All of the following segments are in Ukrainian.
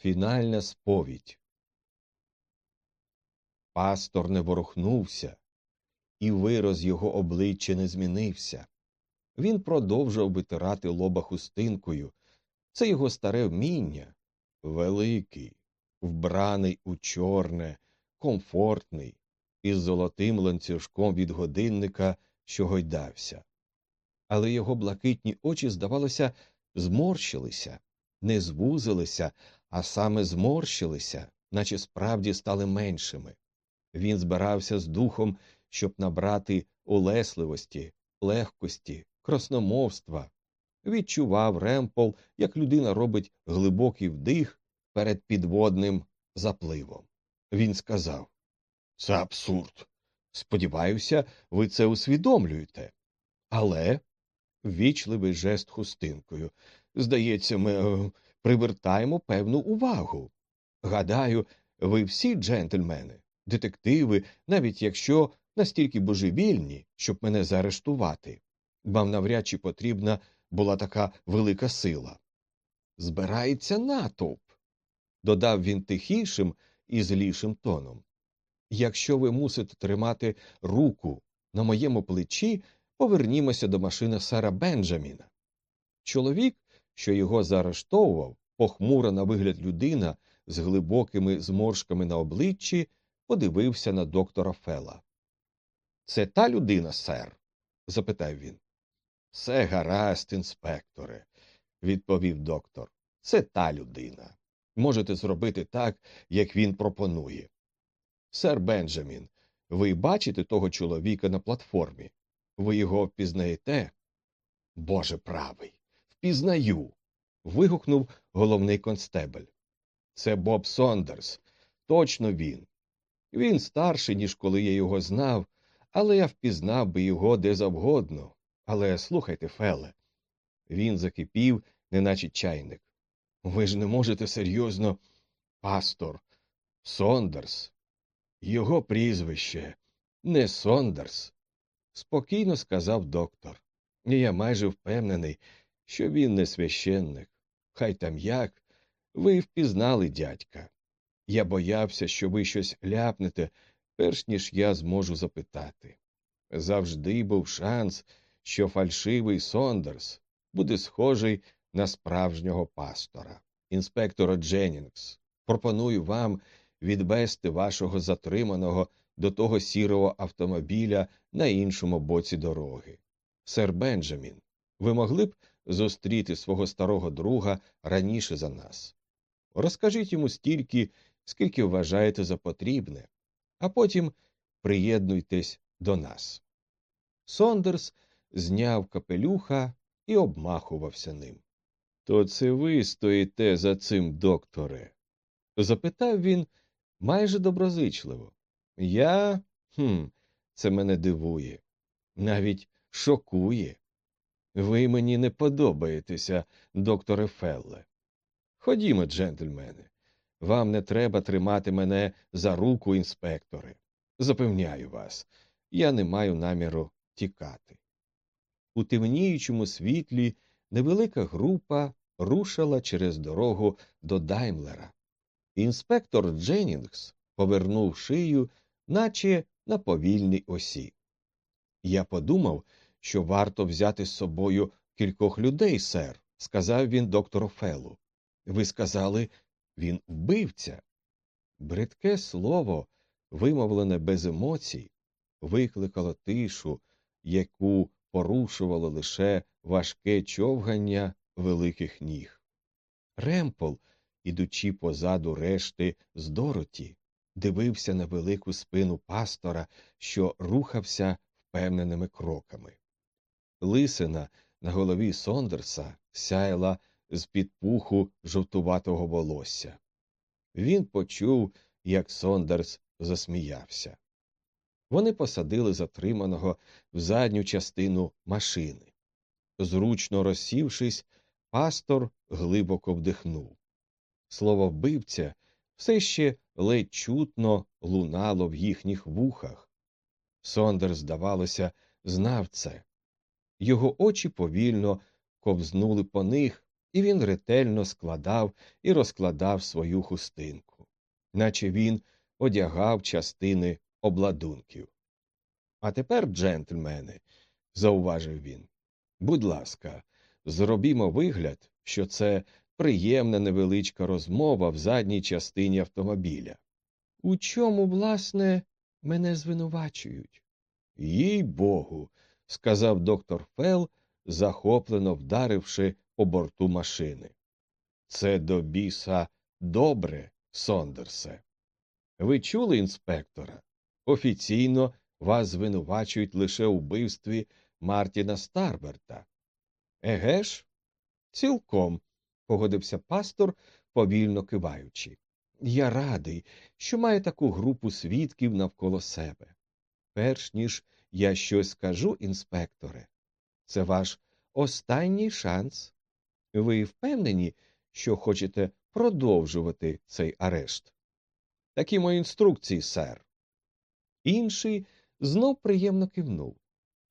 Фінальна сповідь. Пастор не ворухнувся, і вираз його обличчя не змінився. Він продовжував витирати лоба хустинкою. Це його старе вміння. Великий, вбраний у чорне, комфортний, із золотим ланцюжком від годинника, що гойдався. Але його блакитні очі, здавалося, зморщилися, не звузилися, а саме зморщилися, наче справді стали меншими. Він збирався з духом, щоб набрати улесливості, легкості, красномовства. Відчував Ремпол, як людина робить глибокий вдих перед підводним запливом. Він сказав Це абсурд. Сподіваюся, ви це усвідомлюєте. Але ввічливий жест хустинкою. Здається, ми е, привертаємо певну увагу. Гадаю, ви всі джентльмени, детективи, навіть якщо настільки божевільні, щоб мене заарештувати. Вам навряд чи потрібна була така велика сила. Збирається натовп, додав він тихішим і злішим тоном. Якщо ви мусите тримати руку на моєму плечі, повернімося до машини Сара Бенджаміна. Чоловік, що його заарештовував, похмура на вигляд людина з глибокими зморшками на обличчі, подивився на доктора Фела. Це та людина, сер? запитав він. Все гаразд, інспекторе, відповів доктор. Це та людина. Можете зробити так, як він пропонує. Сер Бенджамін, ви бачите того чоловіка на платформі? Ви його впізнаєте? Боже правий, впізнаю. вигукнув головний констебель. Це Боб Сондерс. Точно він. Він старший, ніж коли я його знав, але я впізнав би його де завгодно. Але слухайте, Феле. Він закипів, неначе чайник. Ви ж не можете серйозно. Пастор Сондерс. Його прізвище не Сондерс, спокійно сказав доктор. Я майже впевнений, що він не священник. Хай там як. Ви впізнали дядька. Я боявся, що ви щось ляпнете, перш ніж я зможу запитати. Завжди був шанс, що фальшивий Сондерс буде схожий на справжнього пастора. Інспектора Дженнінгс, пропоную вам відвести вашого затриманого до того сірого автомобіля на іншому боці дороги. Сер Бенджамін, ви могли б зустріти свого старого друга раніше за нас. Розкажіть йому стільки, скільки вважаєте за потрібне, а потім приєднуйтесь до нас. Сондерс зняв капелюха і обмахувався ним. То це ви стоїте за цим, докторе? запитав він майже доброзичливо. Я. Хм, це мене дивує, навіть шокує. Ви мені не подобаєтеся, докторе Фелле. Ходімо, джентльмени, вам не треба тримати мене за руку, інспекторе. Запевняю вас, я не маю наміру тікати. У темніючому світлі невелика група рушила через дорогу до Даймлера. Інспектор Дженнінгс повернув шию, наче на повільній осі. Я подумав, що варто взяти з собою кількох людей, сер, сказав він доктору Фелу. Ви сказали, він вбивця. Бридке слово, вимовлене без емоцій, викликало тишу, яку порушувало лише важке човгання великих ніг. Ремпол, ідучи позаду решти з Дороті, дивився на велику спину пастора, що рухався впевненими кроками. Лисина на голові Сондерса сяяла з-під пуху жовтуватого волосся. Він почув, як Сондерс засміявся. Вони посадили затриманого в задню частину машини. Зручно розсівшись, пастор глибоко вдихнув. Слово вбивця все ще ледь чутно лунало в їхніх вухах. Сондер, здавалося, знав це. Його очі повільно ковзнули по них, і він ретельно складав і розкладав свою хустинку, наче він одягав частини обладунків. А тепер, джентльмени, зауважив він, будь ласка, зробімо вигляд, що це приємна невеличка розмова в задній частині автомобіля. У чому, власне, мене звинувачують? Їй богу, сказав доктор Фел, захоплено вдаривши по борту машини. Це до біса добре, Сондерсе. Ви чули інспектора? Офіційно вас звинувачують лише у вбивстві Мартіна Старберта. Еге ж? Цілком, погодився пастор, повільно киваючи. Я радий, що маю таку групу свідків навколо себе. Перш ніж я щось скажу, інспекторе, це ваш останній шанс. Ви впевнені, що хочете продовжувати цей арешт? Такі мої інструкції, сер. Інший знов приємно кивнув.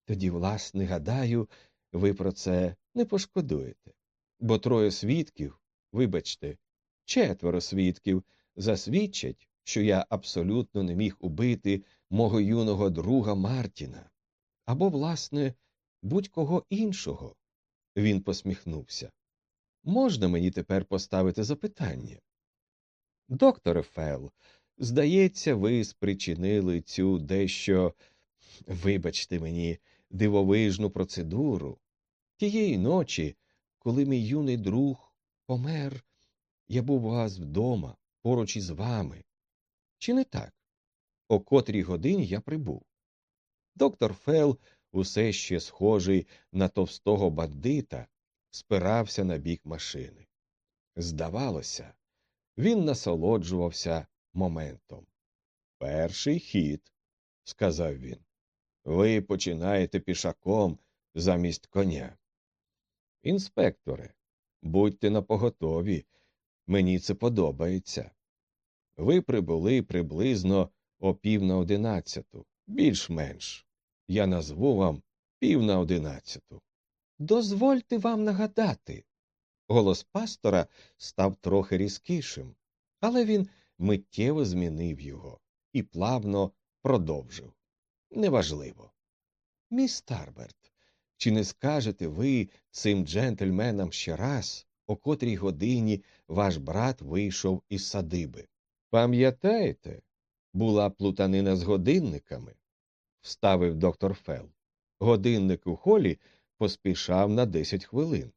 Тоді, власне, гадаю, ви про це не пошкодуєте. Бо троє свідків, вибачте, четверо свідків засвідчать, що я абсолютно не міг убити мого юного друга Мартіна або, власне, будь-кого іншого. Він посміхнувся. Можна мені тепер поставити запитання? Докторе Фел, здається, ви спричинили цю дещо, вибачте мені, дивовижну процедуру. Тієї ночі, коли мій юний друг помер, я був у вас вдома, поруч із вами. Чи не так? О котрій годині я прибув. Доктор Фел, усе ще схожий на товстого бандита, спирався на бік машини. Здавалося, він насолоджувався моментом. Перший хід, сказав він. Ви починаєте пішаком замість коня. Інспекторе, будьте напоготові, мені це подобається. Ви прибули приблизно о пів на одинадцяту, більш-менш. Я назву вам пів на одинадцяту. Дозвольте вам нагадати. Голос пастора став трохи різкішим, але він миттєво змінив його і плавно продовжив. Неважливо. Міс Тарберт, чи не скажете ви цим джентльменам ще раз, о котрій годині ваш брат вийшов із садиби? Пам'ятаєте, була плутанина з годинниками, вставив доктор Фел. Годинник у холі поспішав на десять хвилин.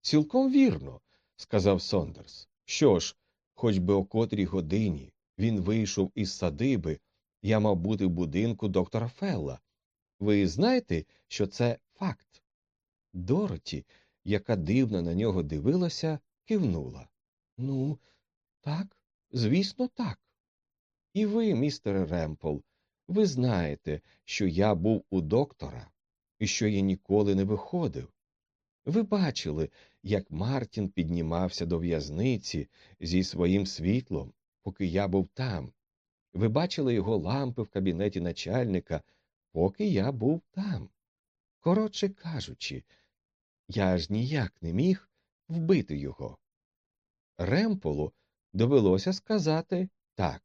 Цілком вірно, сказав Сондерс. Що ж, хоч би о котрій годині він вийшов із садиби, я мав бути в будинку доктора Фелла. Ви знаєте, що це факт? Дороті, яка дивно на нього дивилася, кивнула. Ну, так, звісно, так. І ви, містере Ремпл, ви знаєте, що я був у доктора і що я ніколи не виходив. Ви бачили, як Мартін піднімався до в'язниці зі своїм світлом, поки я був там. Ви бачили його лампи в кабінеті начальника, поки я був там. Коротше кажучи, я ж ніяк не міг вбити його. Ремполу довелося сказати так.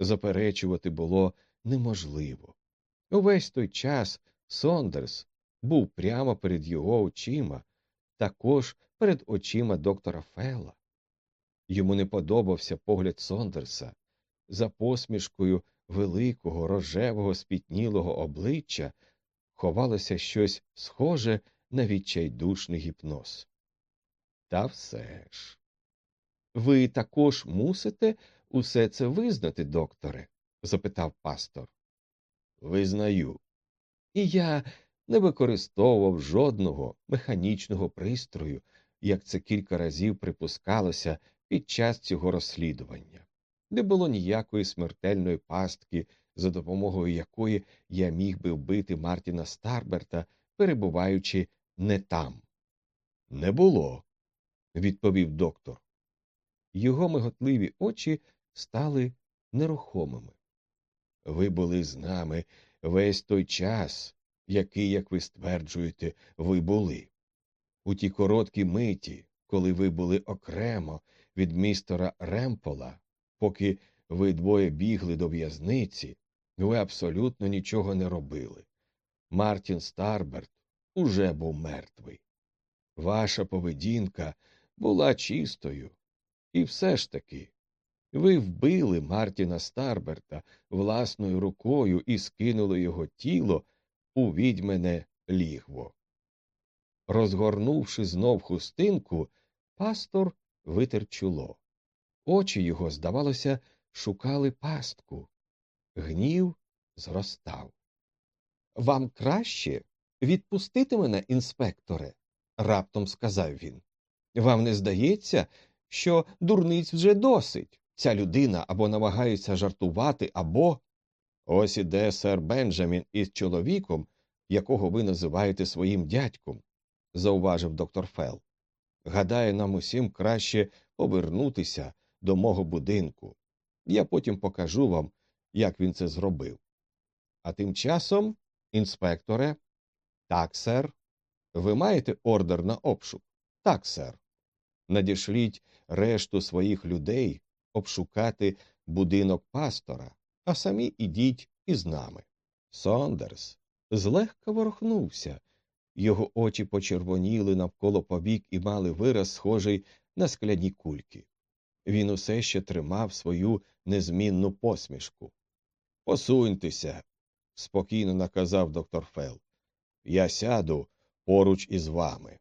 Заперечувати було неможливо. Увесь той час Сондерс був прямо перед його очима, також перед очима доктора Фелла. Йому не подобався погляд Сондерса. За посмішкою великого рожевого спітнілого обличчя ховалося щось схоже на відчайдушний гіпноз. Та все ж. Ви також мусите усе це визнати, докторе? запитав пастор. Визнаю. І я не використовував жодного механічного пристрою, як це кілька разів припускалося під час цього розслідування. Не було ніякої смертельної пастки, за допомогою якої я міг би вбити Мартіна Старберта, перебуваючи не там. Не було, відповів доктор. Його миготливі очі стали нерухомими. Ви були з нами весь той час, який, як ви стверджуєте, ви були. У ті короткі миті, коли ви були окремо від містера Ремпола, поки ви двоє бігли до в'язниці, ви абсолютно нічого не робили. Мартін Старберт уже був мертвий. Ваша поведінка була чистою. І все ж таки, ви вбили Мартіна Старберта власною рукою і скинули його тіло у відьмене лігво. Розгорнувши знов хустинку, пастор витер чоло. Очі його, здавалося, шукали пастку. Гнів зростав. Вам краще відпустити мене, інспекторе, раптом сказав він. Вам не здається, що дурниць вже досить. Ця людина або намагається жартувати, або. Ось іде сер Бенджамін із чоловіком, якого ви називаєте своїм дядьком, зауважив доктор Фел. Гадаю, нам усім краще повернутися до мого будинку. Я потім покажу вам, як він це зробив. А тим часом, інспекторе, так, сер. Ви маєте ордер на обшук? Так, сер. Надішліть решту своїх людей обшукати будинок пастора, а самі ідіть із нами. Сондерс злегка ворухнувся, його очі почервоніли навколо повік і мали вираз, схожий на скляні кульки. Він усе ще тримав свою незмінну посмішку. Посуньтеся, спокійно наказав доктор Фел. Я сяду поруч із вами.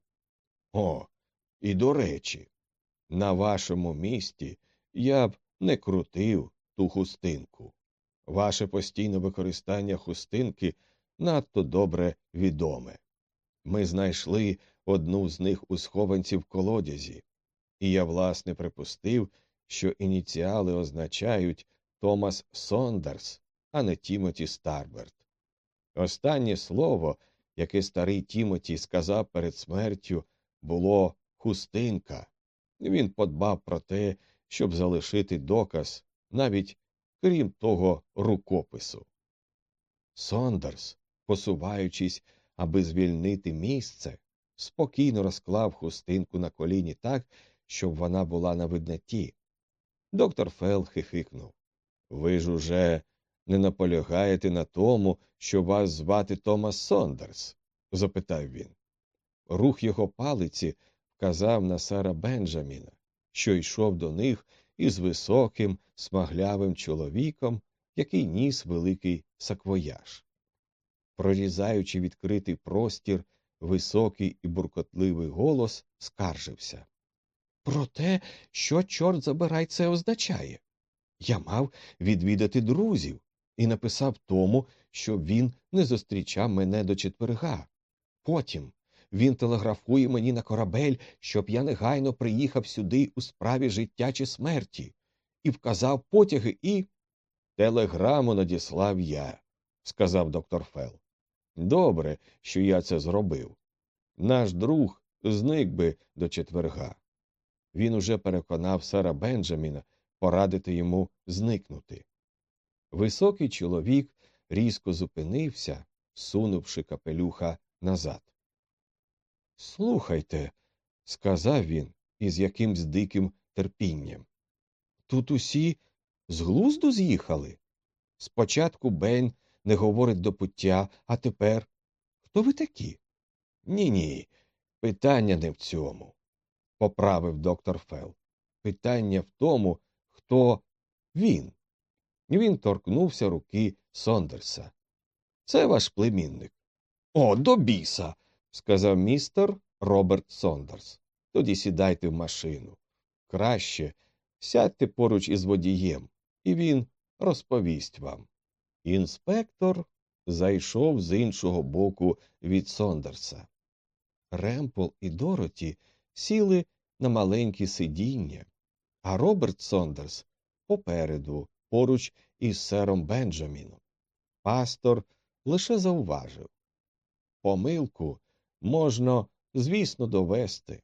О, і до речі, на вашому місці я б не крутив ту хустинку. Ваше постійне використання хустинки надто добре відоме. Ми знайшли одну з них у схованці в колодязі, і я, власне, припустив, що ініціали означають Томас Сондерс, а не Тімоті Старберт. Останнє слово, яке старий Тімоті сказав перед смертю, було хустинка. Він подбав про те, щоб залишити доказ, навіть крім того рукопису. Сондерс, посуваючись, аби звільнити місце, спокійно розклав хустинку на коліні так, щоб вона була на видноті. Доктор Фел хихикнув. Ви ж уже не наполягаєте на тому, що вас звати Томас Сондерс? запитав він. Рух його палиці вказав на сера Бенджаміна, що йшов до них із високим, смаглявим чоловіком, який ніс великий саквояж. Прорізаючи відкритий простір, високий і буркотливий голос скаржився. Про те, що, чорт забирай, це означає. Я мав відвідати друзів і написав тому, щоб він не зустрічав мене до четверга. Потім він телеграфує мені на корабель, щоб я негайно приїхав сюди у справі життя чи смерті, і вказав потяги і. Телеграму надіслав я, сказав доктор Фел. Добре, що я це зробив. Наш друг зник би до четверга. Він уже переконав сера Бенджаміна порадити йому зникнути. Високий чоловік різко зупинився, сунувши капелюха назад. Слухайте, сказав він із якимсь диким терпінням. Тут усі з глузду з'їхали. Спочатку Бен не говорить до пуття, а тепер хто ви такі? Ні, ні. Питання не в цьому, поправив доктор Фел. Питання в тому, хто він. Він торкнувся руки Сондерса. Це ваш племінник. О, до біса сказав містер Роберт Сондерс. Тоді сідайте в машину. Краще сядьте поруч із водієм, і він розповість вам. Інспектор зайшов з іншого боку від Сондерса. Ремпл і Дороті сіли на маленькі сидіння, а Роберт Сондерс попереду, поруч із сером Бенджаміном. Пастор лише зауважив помилку можна, звісно, довести,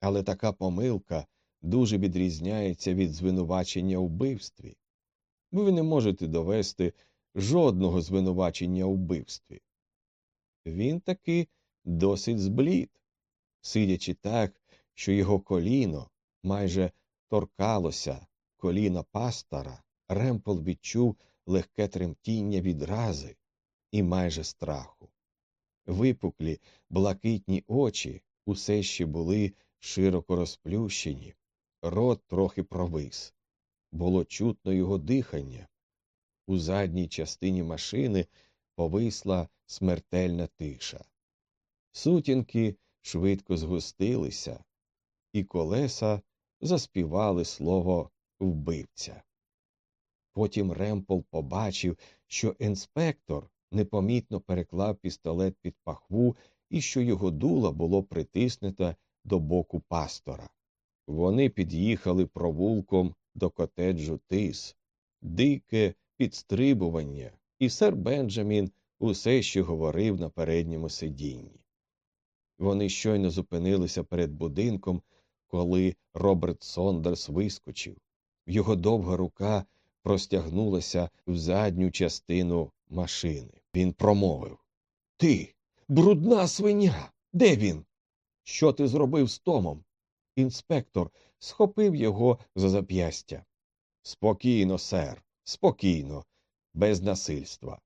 але така помилка дуже відрізняється від звинувачення у вбивстві. Ви не можете довести жодного звинувачення у вбивстві. Він таки досить зблід, сидячи так, що його коліно майже торкалося коліна пастора, Ремпл відчув легке тремтіння відрази і майже страху. Випуклі, блакитні очі усе ще були широко розплющені, рот трохи провис. Було чутно його дихання. У задній частині машини повисла смертельна тиша. Сутінки швидко згустилися, і колеса заспівали слово вбивця. Потім Ремпл побачив, що інспектор непомітно переклав пістолет під пахву і що його дуло було притиснуте до боку пастора. Вони під'їхали провулком до котеджу тис, дике підстрибування, і сер Бенджамін усе ще говорив на передньому сидінні. Вони щойно зупинилися перед будинком, коли Роберт Сондерс вискочив. Його довга рука простягнулася в задню частину машини. Він промовив Ти, брудна свиня. Де він? Що ти зробив з Томом? Інспектор схопив його за зап'ястя. Спокійно, сер, спокійно, без насильства.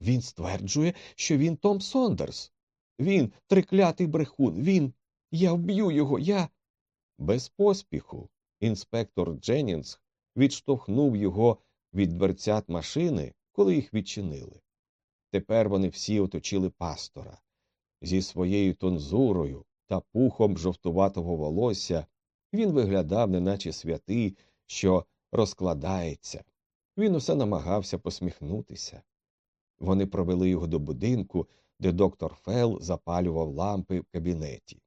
Він стверджує, що він Том Сондерс. Він триклятий брехун. Він. Я вб'ю його, я. Без поспіху. Інспектор Дженнінс відштовхнув його від дверцят машини, коли їх відчинили. Тепер вони всі оточили пастора. Зі своєю тонзурою та пухом жовтуватого волосся він виглядав, неначе святий, що розкладається. Він усе намагався посміхнутися. Вони провели його до будинку, де доктор Фел запалював лампи в кабінеті.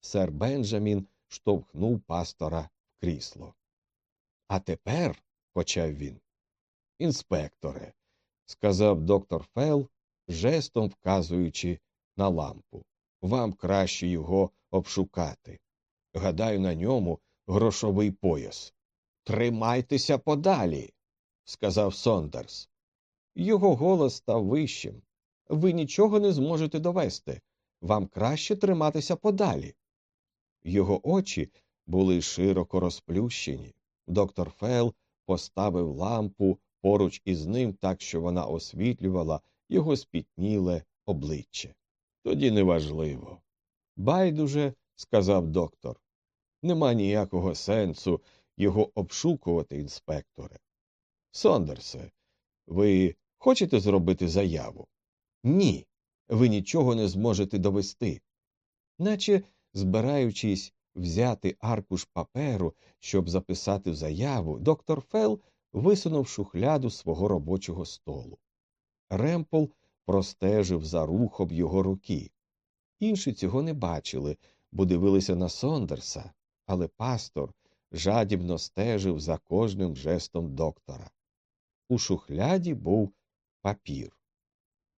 Сер Бенджамін штовхнув пастора в крісло. А тепер, почав він. Інспекторе, сказав доктор Фел, жестом вказуючи на лампу. Вам краще його обшукати. Гадаю, на ньому грошовий пояс. Тримайтеся подалі, сказав Сондерс. Його голос став вищим. Ви нічого не зможете довести. Вам краще триматися подалі. Його очі були широко розплющені. Доктор Фел поставив лампу поруч із ним так, що вона освітлювала його спітніле обличчя. Тоді неважливо. Байдуже, сказав доктор, нема ніякого сенсу його обшукувати, інспекторе. Сондерсе, ви хочете зробити заяву? Ні, ви нічого не зможете довести. Наче, збираючись взяти аркуш паперу, щоб записати заяву, доктор Фел висунув шухляду свого робочого столу. Ремпл простежив за рухом його руки. Інші цього не бачили, бо дивилися на Сондерса, але пастор жадібно стежив за кожним жестом доктора. У шухляді був папір.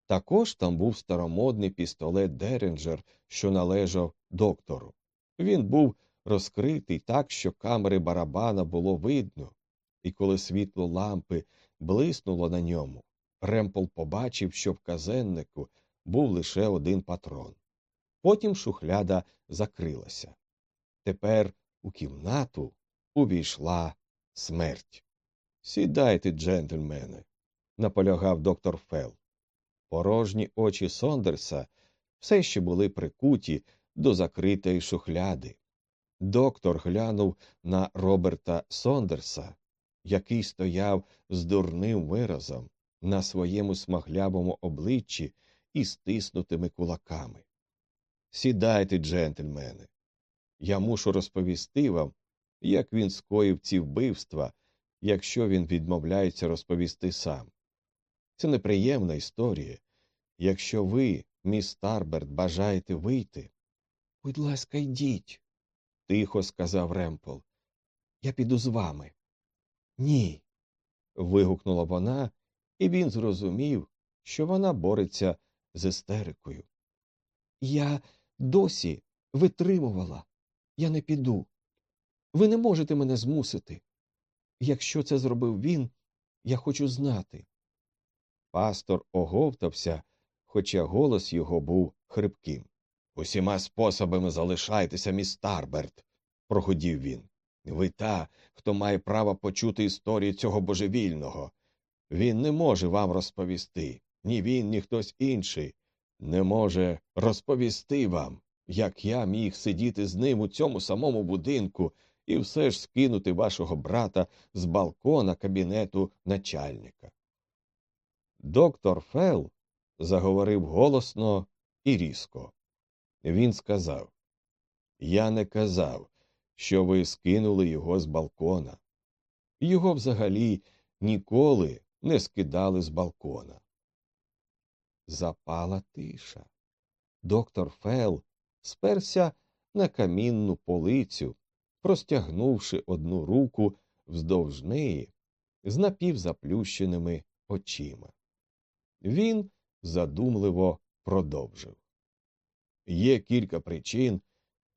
Також там був старомодний пістолет Деренджер, що належав доктору. Він був розкритий так, що камери барабана було видно, і коли світло лампи блиснуло на ньому, Ремпл побачив, що в казеннику був лише один патрон. Потім шухляда закрилася. Тепер у кімнату увійшла смерть. Сідайте, джентльмени, наполягав доктор Фел. Порожні очі Сондерса все ще були прикуті до закритої шухляди. Доктор глянув на Роберта Сондерса, який стояв з дурним виразом на своєму смаглявому обличчі і стиснутими кулаками. Сідайте, джентльмени. Я мушу розповісти вам, як він скоїв ці вбивства, якщо він відмовляється розповісти сам. Це неприємна історія. Якщо ви, міс Тарберт, бажаєте вийти. Будь ласка, йдіть, тихо сказав Ремпл. Я піду з вами. Ні. вигукнула вона, і він зрозумів, що вона бореться з істерикою. Я досі витримувала. Я не піду. Ви не можете мене змусити. Якщо це зробив він, я хочу знати. Пастор оговтався, хоча голос його був хрипким. Усіма способами залишайтеся, міс Тарберт, прогудів він. Ви та, хто має право почути історію цього божевільного. Він не може вам розповісти, ні він, ні хтось інший не може розповісти вам, як я міг сидіти з ним у цьому самому будинку і все ж скинути вашого брата з балкона кабінету начальника. Доктор Фел заговорив голосно і різко. Він сказав Я не казав, що ви скинули його з балкона. Його взагалі ніколи не скидали з балкона. Запала тиша. Доктор Фел сперся на камінну полицю, простягнувши одну руку вздовж неї з напівзаплющеними очима. Він задумливо продовжив. Є кілька причин,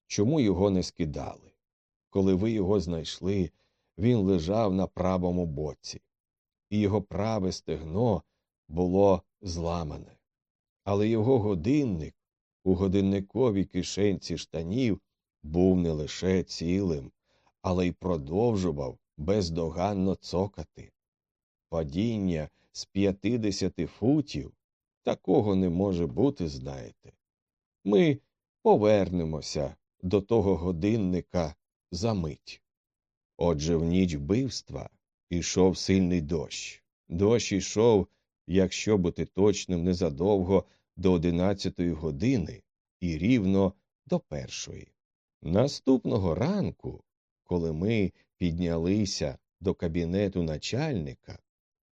чому його не скидали. Коли ви його знайшли, він лежав на правому боці, і його праве стегно було зламане. Але його годинник у годинниковій кишенці штанів був не лише цілим, але й продовжував бездоганно цокати. Падіння з п'ятидесяти футів такого не може бути, знаєте. Ми повернемося до того годинника за мить. Отже, в ніч вбивства ішов сильний дощ. Дощ ішов, якщо бути точним, незадовго до одинадцятої години і рівно до першої. Наступного ранку, коли ми піднялися до кабінету начальника,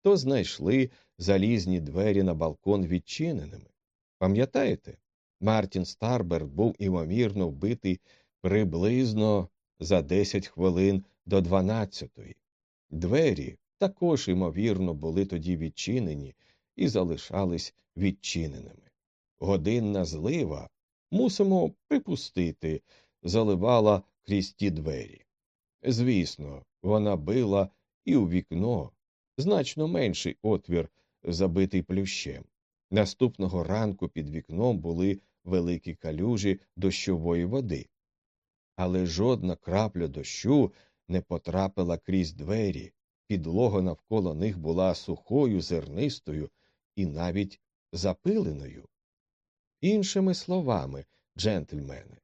то знайшли залізні двері на балкон відчиненими. Пам'ятаєте, Мартін Старбер був імовірно вбитий приблизно за 10 хвилин до 12-ї. Двері також, ймовірно, були тоді відчинені і залишались відчиненими. Годинна злива, мусимо припустити, заливала крізь ті двері. Звісно, вона била і у вікно, значно менший отвір, забитий плющем. Наступного ранку під вікном були великі калюжі дощової води. Але жодна крапля дощу не потрапила крізь двері, підлога навколо них була сухою, зернистою і навіть запиленою. Іншими словами, джентльмени,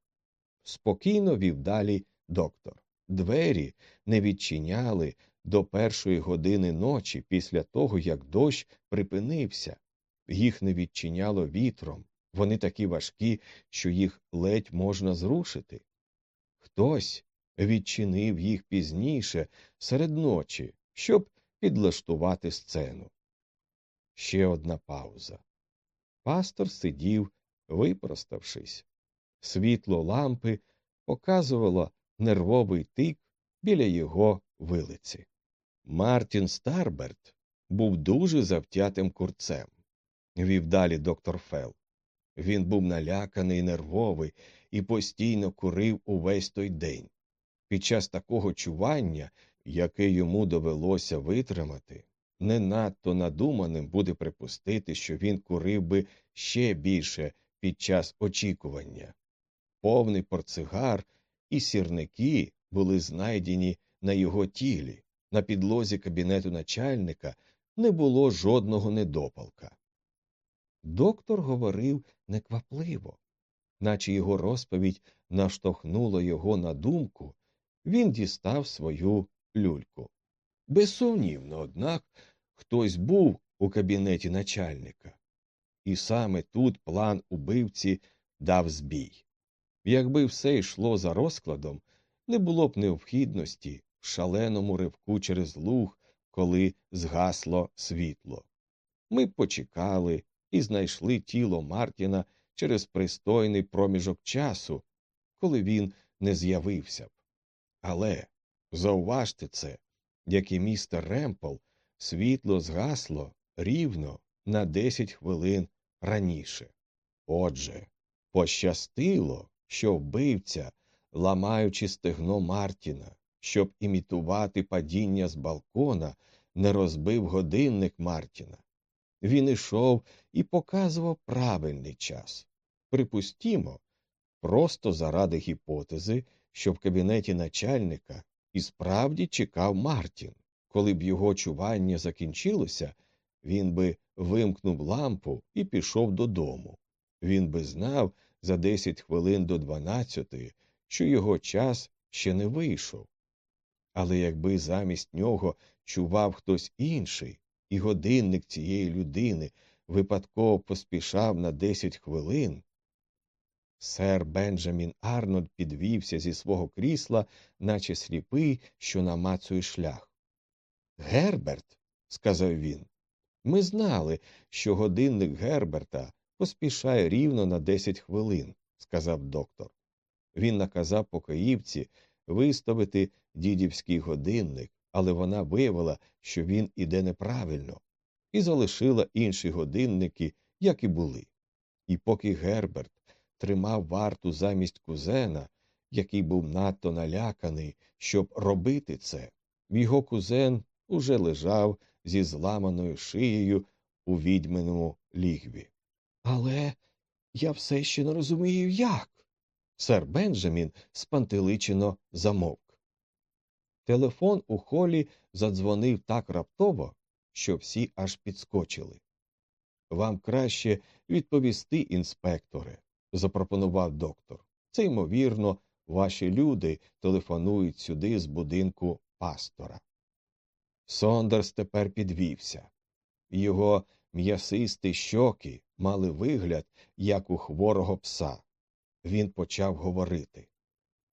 спокійно вів далі доктор. Двері не відчиняли до першої години ночі після того, як дощ припинився, їх не відчиняло вітром, вони такі важкі, що їх ледь можна зрушити. Хтось відчинив їх пізніше серед ночі, щоб підлаштувати сцену. Ще одна пауза. Пастор сидів, випроставшись. Світло лампи показувало нервовий тик біля його вилиці. Мартін Старберт був дуже завтятим курцем, вів далі доктор Фел. Він був наляканий, нервовий і постійно курив увесь той день. Під час такого чування, яке йому довелося витримати, не надто надуманим буде припустити, що він курив би ще більше під час очікування. Повний портсигар і сірники були знайдені на його тілі, на підлозі кабінету начальника не було жодного недопалка. Доктор говорив неквапливо, наче його розповідь наштовхнула його на думку, він дістав свою люльку. Безсумнівно, однак, хтось був у кабінеті начальника, і саме тут план убивці дав збій. Якби все йшло за розкладом, не було б необхідності в шаленому ривку через луг, коли згасло світло. Ми почекали і знайшли тіло Мартіна через пристойний проміжок часу, коли він не з'явився б. Але зауважте це, як і містер Ремпл, світло згасло рівно на 10 хвилин раніше. Отже, пощастило, що вбивця, ламаючи стегно Мартіна, щоб імітувати падіння з балкона, не розбив годинник Мартіна. Він ішов і показував правильний час. Припустімо, просто заради гіпотези, що в кабінеті начальника і справді чекав Мартін. Коли б його чування закінчилося, він би вимкнув лампу і пішов додому. Він би знав за десять хвилин до дванадцятої, що його час ще не вийшов. Але якби замість нього чував хтось інший, і годинник цієї людини випадково поспішав на десять хвилин. Сер Бенджамін Арнольд підвівся зі свого крісла, наче сліпий, що намацує шлях. Герберт, сказав він, ми знали, що годинник Герберта поспішає рівно на десять хвилин, сказав доктор. Він наказав покоївці виставити дідівський годинник, але вона виявила, що він іде неправильно, і залишила інші годинники, як і були. І поки Герберт тримав варту замість кузена, який був надто наляканий, щоб робити це, його кузен уже лежав зі зламаною шиєю у відьминому лігві. Але я все ще не розумію, як. Сер Бенджамін спантеличено замовк. Телефон у холі задзвонив так раптово, що всі аж підскочили. Вам краще відповісти, інспекторе, запропонував доктор. Це, ймовірно, ваші люди телефонують сюди з будинку пастора. Сондерс тепер підвівся. Його м'ясисті щоки мали вигляд, як у хворого пса. Він почав говорити.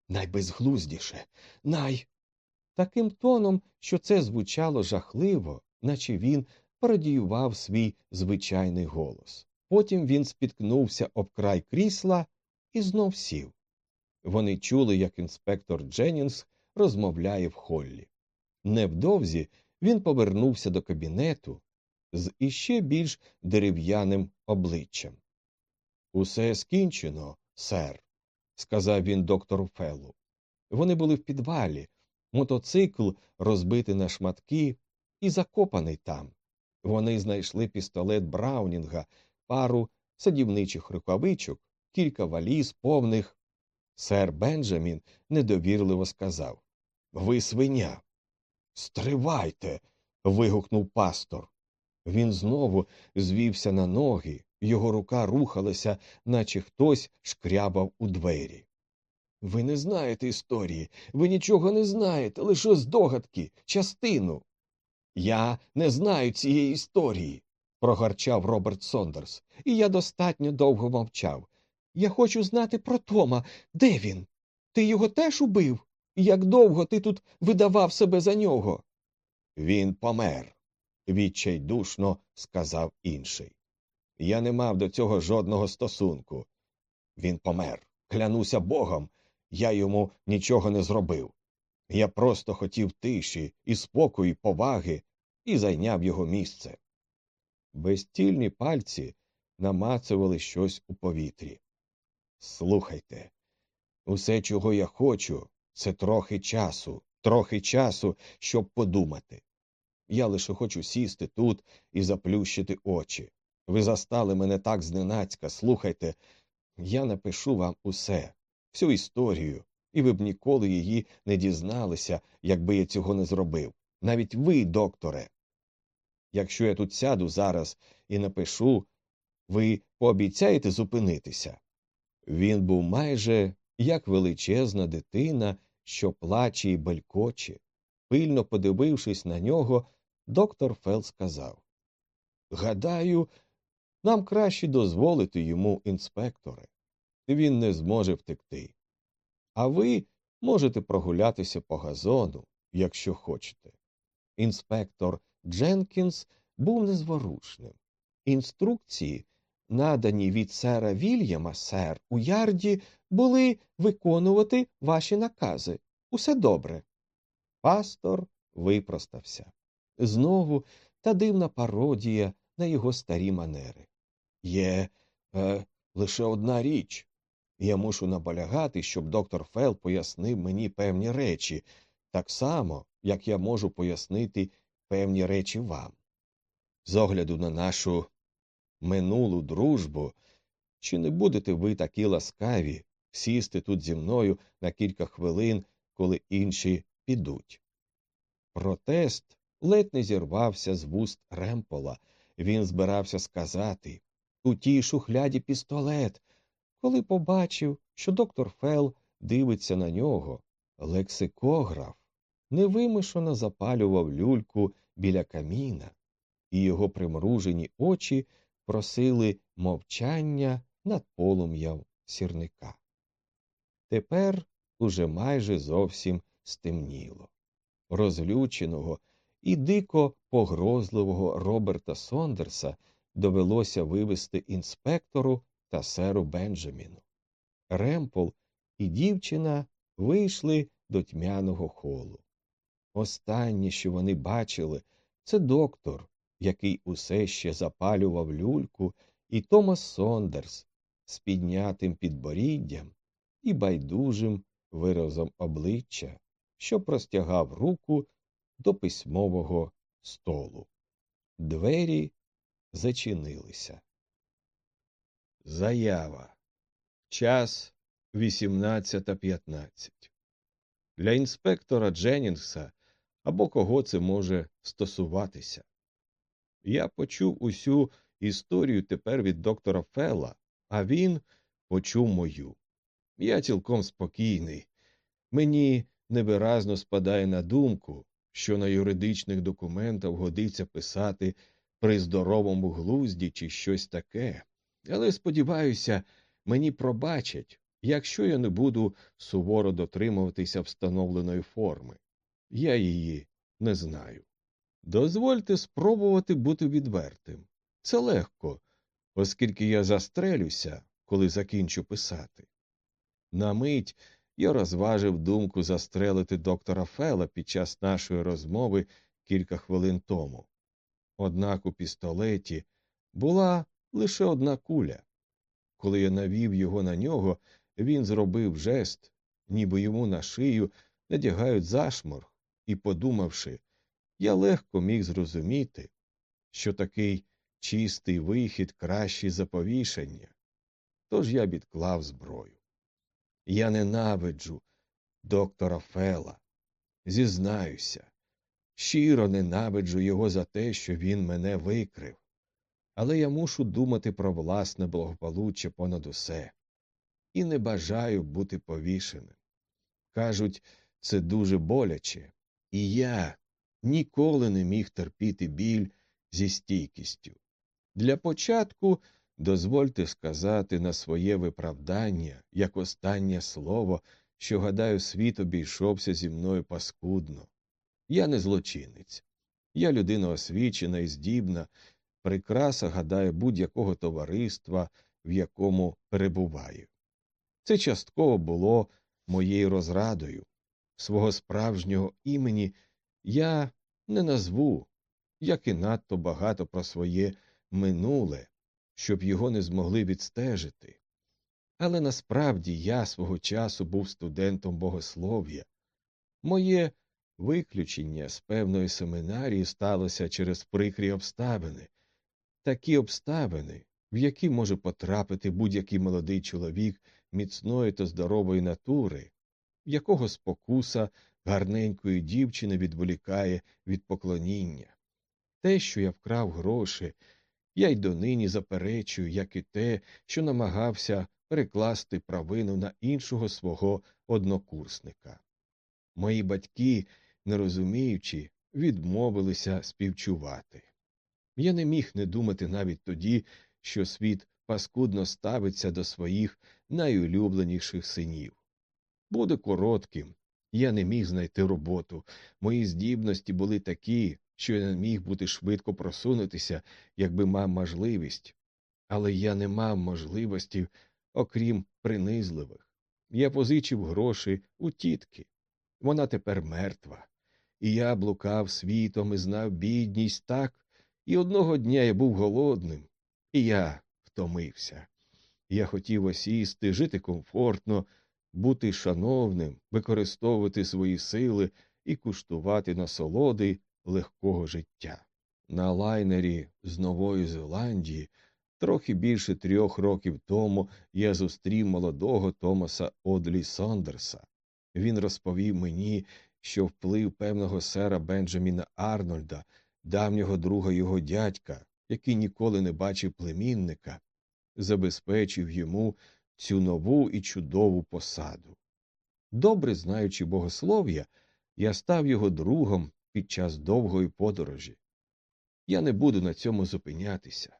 Найбезглуздіше, най. Таким тоном, що це звучало жахливо, наче він пародіював свій звичайний голос. Потім він спіткнувся об край крісла і знов сів. Вони чули, як інспектор Дженнінгс розмовляє в холлі. Невдовзі він повернувся до кабінету з іще більш дерев'яним обличчям. Усе скінчено, сер, сказав він доктору Феллу. Вони були в підвалі, мотоцикл розбитий на шматки і закопаний там. Вони знайшли пістолет Браунінга, пару садівничих рукавичок, кілька валіз повних. Сер Бенджамін недовірливо сказав Ви свиня. Стривайте. вигукнув пастор. Він знову звівся на ноги, його рука рухалася, наче хтось шкрябав у двері. Ви не знаєте історії, ви нічого не знаєте, лише здогадки, частину. Я не знаю цієї історії, прогарчав Роберт Сондерс, і я достатньо довго мовчав. Я хочу знати про Тома. Де він? Ти його теж убив? Як довго ти тут видавав себе за нього? Він помер, відчайдушно сказав інший. Я не мав до цього жодного стосунку. Він помер. Клянуся богом, я йому нічого не зробив. Я просто хотів тиші і спокою, поваги і зайняв його місце. Безтільні пальці намацували щось у повітрі. Слухайте, усе, чого я хочу, це трохи часу, трохи часу, щоб подумати. Я лише хочу сісти тут і заплющити очі. Ви застали мене так зненацька, слухайте, я напишу вам усе, всю історію, і ви б ніколи її не дізналися, якби я цього не зробив. Навіть ви, докторе. Якщо я тут сяду зараз і напишу, ви пообіцяєте зупинитися. Він був майже як величезна дитина, що плаче і белькоче. Пильно подивившись на нього, доктор Фел сказав Гадаю, нам краще дозволити йому, інспекторе. Він не зможе втекти. А ви можете прогулятися по газону, якщо хочете. Інспектор Дженкінс був незворушним. Інструкції, надані від сера Вільяма, сер, у ярді, були виконувати ваші накази. Усе добре. Пастор випростався. Знову та дивна пародія на його старі манери. Є е, лише одна річ. Я мушу наполягати, щоб доктор Фел пояснив мені певні речі, так само, як я можу пояснити певні речі вам. З огляду на нашу минулу дружбу, чи не будете ви такі ласкаві сісти тут зі мною на кілька хвилин, коли інші підуть. Протест ледь не зірвався з вуст Ремпола. Він збирався сказати у тій шухляді пістолет, коли побачив, що доктор Фел дивиться на нього. Лексикограф невимушено запалював люльку біля каміна, і його примружені очі просили мовчання над полум'ям сірника. Тепер уже майже зовсім стемніло. Розлюченого і дико погрозливого Роберта Сондерса довелося вивести інспектору та серу Бенджаміну. Ремпл і дівчина вийшли до тьмяного холу. Останнє, що вони бачили, це доктор, який усе ще запалював люльку, і Томас Сондерс з піднятим підборіддям і байдужим виразом обличчя, що простягав руку до письмового столу. Двері зачинилися. Заява. Час 18.15. Для інспектора Дженнінгса або кого це може стосуватися. Я почув усю історію тепер від доктора Фелла, а він почув мою. Я цілком спокійний. Мені невиразно спадає на думку, що на юридичних документах годиться писати при здоровому глузді чи щось таке, але сподіваюся, мені пробачать, якщо я не буду суворо дотримуватися встановленої форми. Я її не знаю. Дозвольте спробувати бути відвертим. Це легко, оскільки я застрелюся, коли закінчу писати. На мить я розважив думку застрелити доктора Фела під час нашої розмови кілька хвилин тому. Однак у пістолеті була лише одна куля. Коли я навів його на нього, він зробив жест, ніби йому на шию надягають зашморг, і, подумавши, я легко міг зрозуміти, що такий чистий вихід кращий за повішення. Тож я відклав зброю. Я ненавиджу доктора Фела. Зізнаюся, щиро ненавиджу його за те, що він мене викрив. Але я мушу думати про власне благополуччя понад усе і не бажаю бути повішеним. Кажуть, це дуже боляче, і я ніколи не міг терпіти біль зі стійкістю. Для початку дозвольте сказати на своє виправдання як останнє слово, що, гадаю, світ обійшовся зі мною паскудно. Я не злочинець. Я людина освічена і здібна, прикраса, гадаю, будь-якого товариства, в якому перебуваю. Це частково було моєю розрадою. Свого справжнього імені я не назву, як і надто багато про своє минуле, щоб його не змогли відстежити. Але насправді я свого часу був студентом богослов'я. Моє виключення з певної семинарії сталося через прикрі обставини, такі обставини, в які може потрапити будь-який молодий чоловік міцної та здорової натури, якого спокуса гарненької дівчини відволікає від поклоніння. Те, що я вкрав гроші, я й донині заперечую, як і те, що намагався перекласти правину на іншого свого однокурсника. Мої батьки, не розуміючи, відмовилися співчувати. Я не міг не думати навіть тоді, що світ паскудно ставиться до своїх найулюбленіших синів. Буде коротким, я не міг знайти роботу, мої здібності були такі, що я не міг бути швидко просунутися, якби мав можливість, але я не мав можливості, окрім принизливих. Я позичив гроші у тітки. Вона тепер мертва. І я блукав світом і знав бідність так, і одного дня я був голодним, і я втомився. Я хотів осісти, жити комфортно, бути шановним, використовувати свої сили і куштувати насолоди легкого життя. На лайнері з Нової Зеландії Трохи більше трьох років тому я зустрів молодого Томаса Одлі Сондерса. Він розповів мені, що вплив певного сера Бенджаміна Арнольда, давнього друга його дядька, який ніколи не бачив племінника, забезпечив йому цю нову і чудову посаду. Добре знаючи богослов'я, я став його другом під час довгої подорожі. Я не буду на цьому зупинятися.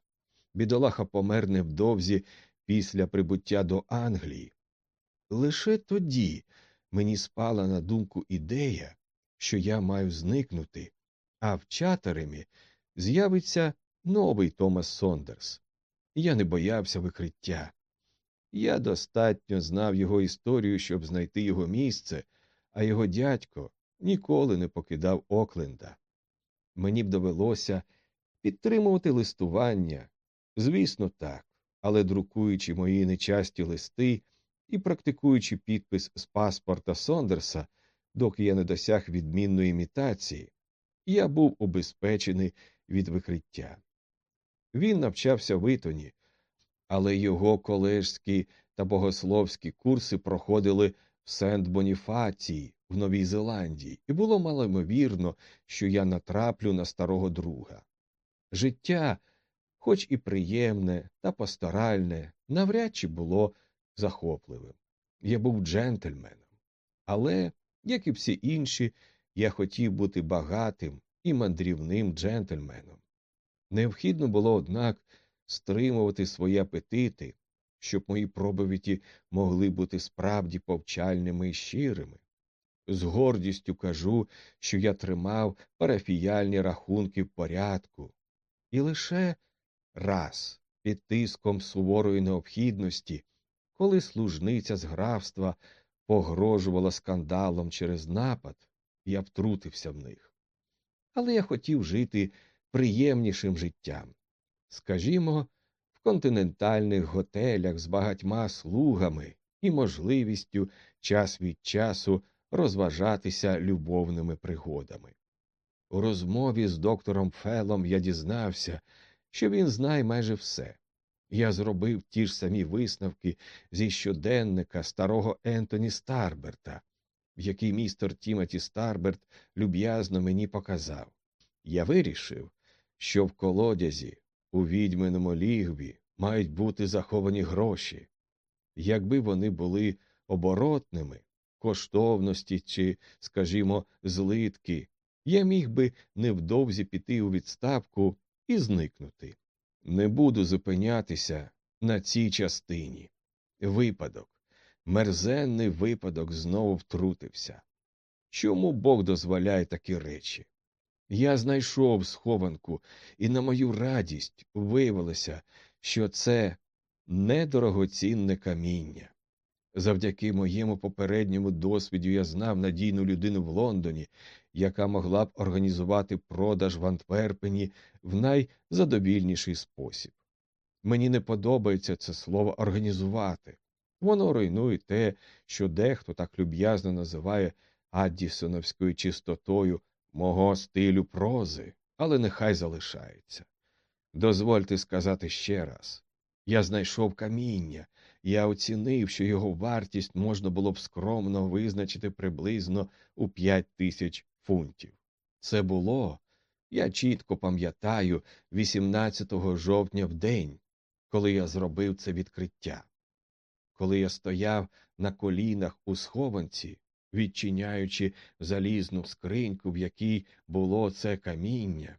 Бідолаха помер невдовзі після прибуття до Англії. Лише тоді мені спала на думку ідея, що я маю зникнути, а в чатеремі з'явиться новий Томас Сондерс. Я не боявся викриття. Я достатньо знав його історію, щоб знайти його місце, а його дядько ніколи не покидав Окленда. Мені б довелося підтримувати листування. Звісно, так, але друкуючи мої нечасті листи і практикуючи підпис з паспорта Сондерса, доки я не досяг відмінної імітації, я був убезпечений від викриття. Він навчався в Ітоні, але його колежські та богословські курси проходили в Сент Боніфації в Новій Зеландії, і було малоймовірно, що я натраплю на старого друга. Життя, хоч і приємне та пасторальне, навряд чи було захопливим. Я був джентльменом, але, як і всі інші, я хотів бути багатим і мандрівним джентльменом. Необхідно було, однак, стримувати свої апетити, щоб мої проповіді могли бути справді повчальними і щирими. З гордістю кажу, що я тримав парафіяльні рахунки в порядку, і лише раз під тиском суворої необхідності, коли служниця з графства погрожувала скандалом через напад, я втрутився в них. Але я хотів жити приємнішим життям. Скажімо, в континентальних готелях з багатьма слугами і можливістю час від часу розважатися любовними пригодами. У розмові з доктором Фелом я дізнався, що він знає майже все. Я зробив ті ж самі висновки зі щоденника старого Ентоні Старберта, який містер Тімоті Старберт люб'язно мені показав. Я вирішив, що в колодязі у відьминому лігві мають бути заховані гроші. Якби вони були оборотними, коштовності чи, скажімо, злитки, я міг би невдовзі піти у відставку і зникнути. Не буду зупинятися на цій частині. Випадок, мерзенний випадок знову втрутився. Чому Бог дозволяє такі речі? Я знайшов схованку, і на мою радість виявилося, що це недорогоцінне каміння. Завдяки моєму попередньому досвіду я знав надійну людину в Лондоні, яка могла б організувати продаж в Антверпені в найзадовільніший спосіб. Мені не подобається це слово організувати. Воно руйнує те, що дехто так люб'язно називає Аддісоновською чистотою мого стилю прози, але нехай залишається. Дозвольте сказати ще раз я знайшов каміння, я оцінив, що його вартість можна було б скромно визначити приблизно у п'ять тисяч фунтів. Це було, я чітко пам'ятаю, 18 жовтня в день, коли я зробив це відкриття. Коли я стояв на колінах у схованці, відчиняючи залізну скриньку, в якій було це каміння,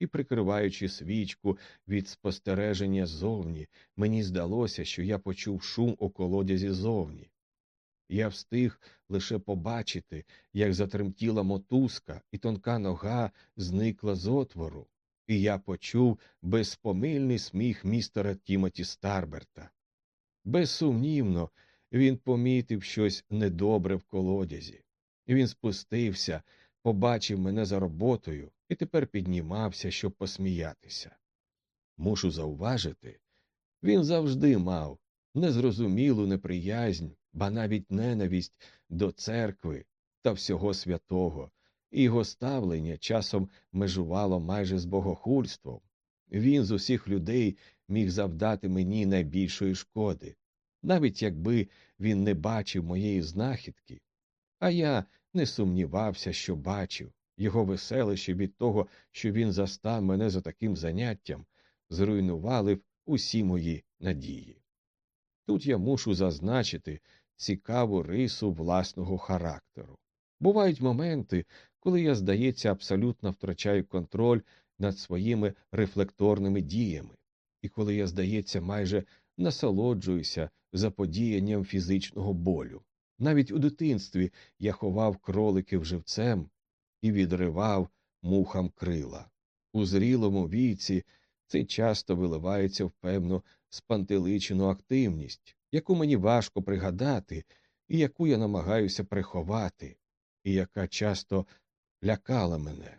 і прикриваючи свічку від спостереження зовні, мені здалося, що я почув шум у колодязі зовні. Я встиг лише побачити, як затремтіла мотузка, і тонка нога зникла з отвору, і я почув безпомильний сміх містера Тімоті Старберта. Безсумнівно, він помітив щось недобре в колодязі. Він спустився, побачив мене за роботою і тепер піднімався, щоб посміятися. Мушу зауважити, він завжди мав незрозумілу неприязнь, ба навіть ненависть до церкви та всього святого, і його ставлення часом межувало майже з богохульством. Він з усіх людей міг завдати мені найбільшої шкоди, навіть якби він не бачив моєї знахідки, а я не сумнівався, що бачив його веселище від того, що він застав мене за таким заняттям, зруйнували б усі мої надії. Тут я мушу зазначити цікаву рису власного характеру. Бувають моменти, коли я, здається, абсолютно втрачаю контроль над своїми рефлекторними діями, і коли я, здається, майже насолоджуюся заподіянням фізичного болю. Навіть у дитинстві я ховав кроликів живцем і відривав мухам крила. У зрілому віці це часто виливається в певну спантеличену активність, яку мені важко пригадати, і яку я намагаюся приховати, і яка часто лякала мене.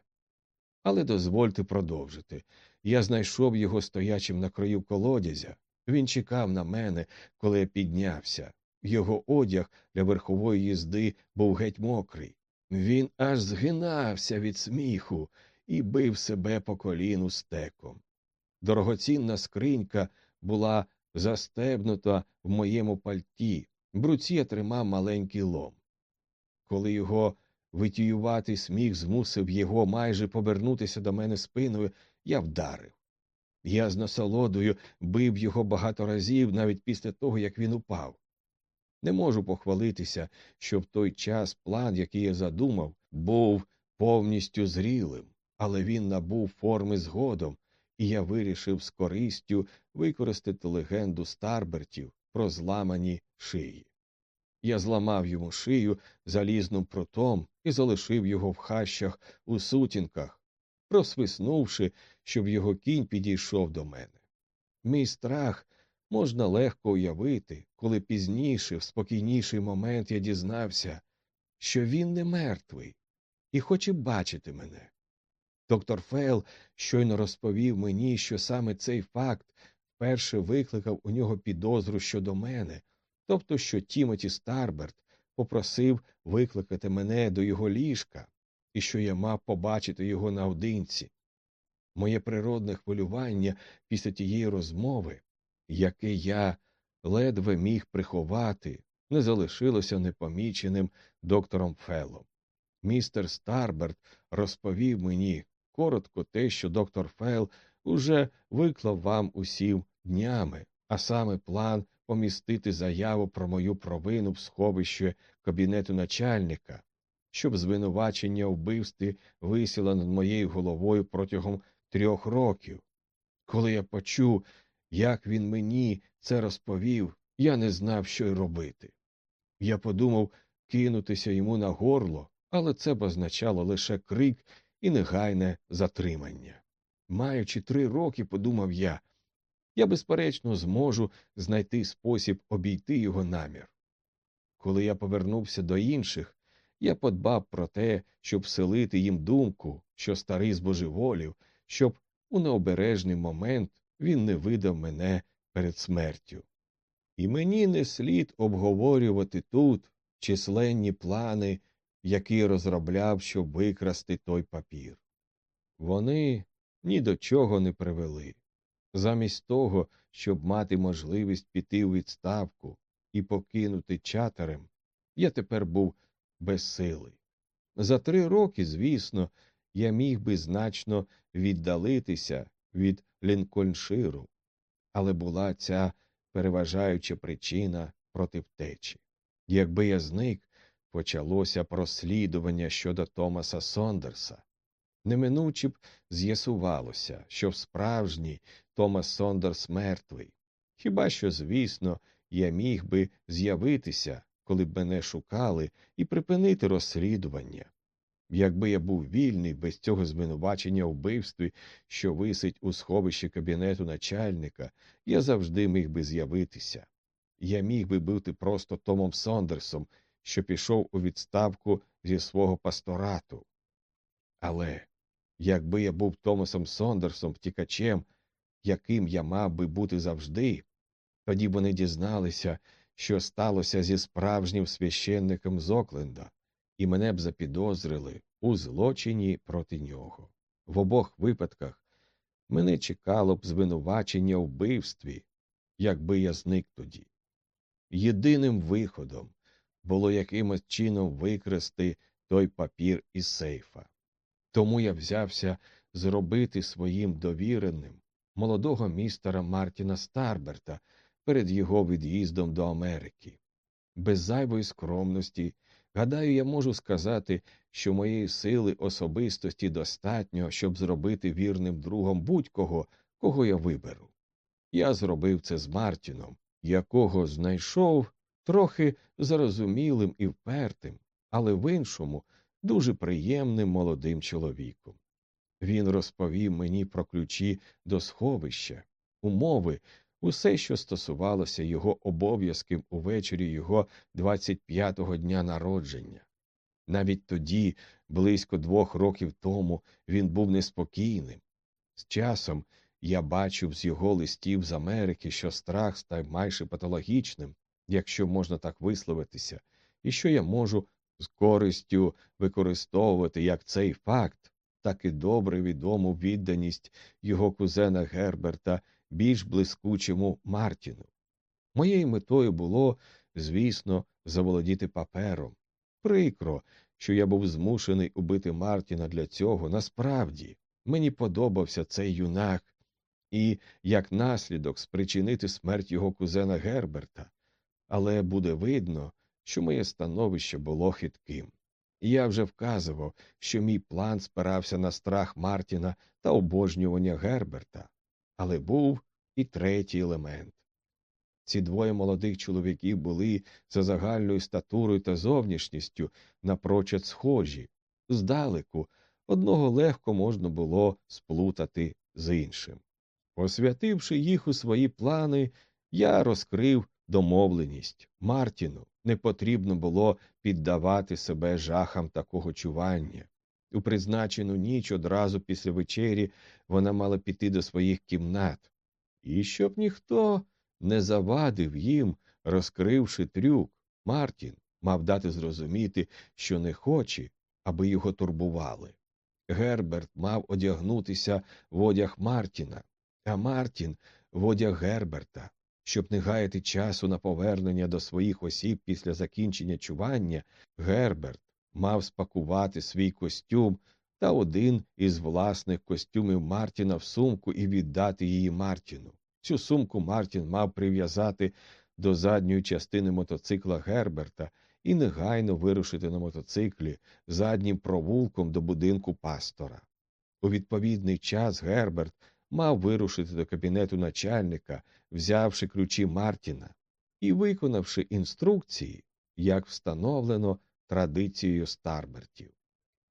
Але дозвольте продовжити. Я знайшов його стоячим на краю колодязя. Він чекав на мене, коли я піднявся. Його одяг для верхової їзди був геть мокрий. Він аж згинався від сміху і бив себе по коліну стеком. Дорогоцінна скринька була застебнута в моєму пальті, в руці я тримав маленький лом. Коли його витіюватий сміх змусив його майже повернутися до мене спиною, я вдарив. Я з насолодою бив його багато разів навіть після того, як він упав. Не можу похвалитися, що в той час план, який я задумав, був повністю зрілим, але він набув форми згодом, і я вирішив з користю використати легенду Старбертів про зламані шиї. Я зламав йому шию залізним прутом і залишив його в хащах у сутінках, просвиснувши, щоб його кінь підійшов до мене. Мій страх можна легко уявити, коли пізніше, в спокійніший момент, я дізнався, що він не мертвий і хоче бачити мене. Доктор Фейл щойно розповів мені, що саме цей факт вперше викликав у нього підозру щодо мене, тобто, що Тімоті Старберт попросив викликати мене до його ліжка і що я мав побачити його наодинці. Моє природне хвилювання після тієї розмови, яке я ледве міг приховати, не залишилося непоміченим доктором Феллом. Містер Старберт розповів мені коротко те, що доктор Фейл уже виклав вам усім днями, а саме план помістити заяву про мою провину в сховище кабінету начальника, щоб звинувачення вбивстві висіло над моєю головою протягом трьох років. Коли я почув, як він мені це розповів, я не знав, що й робити. Я подумав кинутися йому на горло, але це б означало лише крик і негайне затримання. Маючи три роки, подумав я, я, безперечно, зможу знайти спосіб обійти його намір. Коли я повернувся до інших, я подбав про те, щоб вселити їм думку, що старий збожеволів, щоб у необережний момент він не видав мене перед смертю. І мені не слід обговорювати тут численні плани, які розробляв, щоб викрасти той папір. Вони ні до чого не привели. Замість того, щоб мати можливість піти у відставку і покинути чатерем, я тепер був безсилий. За три роки, звісно, я міг би значно віддалитися від Лінкольнширу, але була ця переважаюча причина проти втечі. Якби я зник, почалося прослідування щодо Томаса Сондерса. Неминуче б з'ясувалося, що справжній Томас Сондерс мертвий. Хіба що, звісно, я міг би з'явитися, коли б мене шукали, і припинити розслідування. Якби я був вільний без цього звинувачення у вбивстві, що висить у сховищі кабінету начальника, я завжди міг би з'явитися. Я міг би бути просто Томом Сондерсом, що пішов у відставку зі свого пасторату. Але якби я був Томасом Сондерсом, втікачем, яким я мав би бути завжди, тоді вони дізналися, що сталося зі справжнім священником Зокленда, і мене б запідозрили у злочині проти нього. В обох випадках мене чекало б звинувачення у вбивстві, якби я зник тоді. Єдиним виходом було якимось чином викрасти той папір із сейфа. Тому я взявся зробити своїм довіреним молодого містера Мартіна Старберта перед його від'їздом до Америки. Без зайвої скромності, гадаю, я можу сказати, що моєї сили особистості достатньо, щоб зробити вірним другом будь-кого, кого я виберу. Я зробив це з Мартіном, якого знайшов трохи зрозумілим і впертим, але в іншому дуже приємним молодим чоловіком. Він розповів мені про ключі до сховища, умови, усе, що стосувалося його обов'язків увечері його 25-го дня народження. Навіть тоді, близько двох років тому, він був неспокійним. З часом я бачив з його листів з Америки, що страх став майже патологічним, якщо можна так висловитися, і що я можу з користю використовувати як цей факт, так і добре відому відданість його кузена Герберта більш блискучому Мартіну. Моєю метою було, звісно, заволодіти папером. Прикро, що я був змушений убити Мартіна для цього. Насправді мені подобався цей юнак і, як наслідок, спричинити смерть його кузена Герберта, але буде видно, що моє становище було хитким. Я вже вказував, що мій план спирався на страх Мартіна та обожнювання Герберта, але був і третій елемент. Ці двоє молодих чоловіків були за загальною статурою та зовнішністю напрочуд схожі, здалеку, одного легко можна було сплутати з іншим. Освятивши їх у свої плани, я розкрив домовленість Мартіну не потрібно було піддавати себе жахам такого чування. У призначену ніч одразу після вечері вона мала піти до своїх кімнат, і щоб ніхто не завадив їм, розкривши трюк, Мартін мав дати зрозуміти, що не хоче, аби його турбували. Герберт мав одягнутися в одяг Мартіна, а Мартін в одяг Герберта. Щоб не гаяти часу на повернення до своїх осіб після закінчення чування, Герберт мав спакувати свій костюм та один із власних костюмів Мартіна в сумку і віддати її Мартіну. Цю сумку Мартін мав прив'язати до задньої частини мотоцикла Герберта і негайно вирушити на мотоциклі заднім провулком до будинку пастора. У відповідний час Герберт мав вирушити до кабінету начальника, взявши ключі Мартіна і виконавши інструкції, як встановлено традицією Старбертів.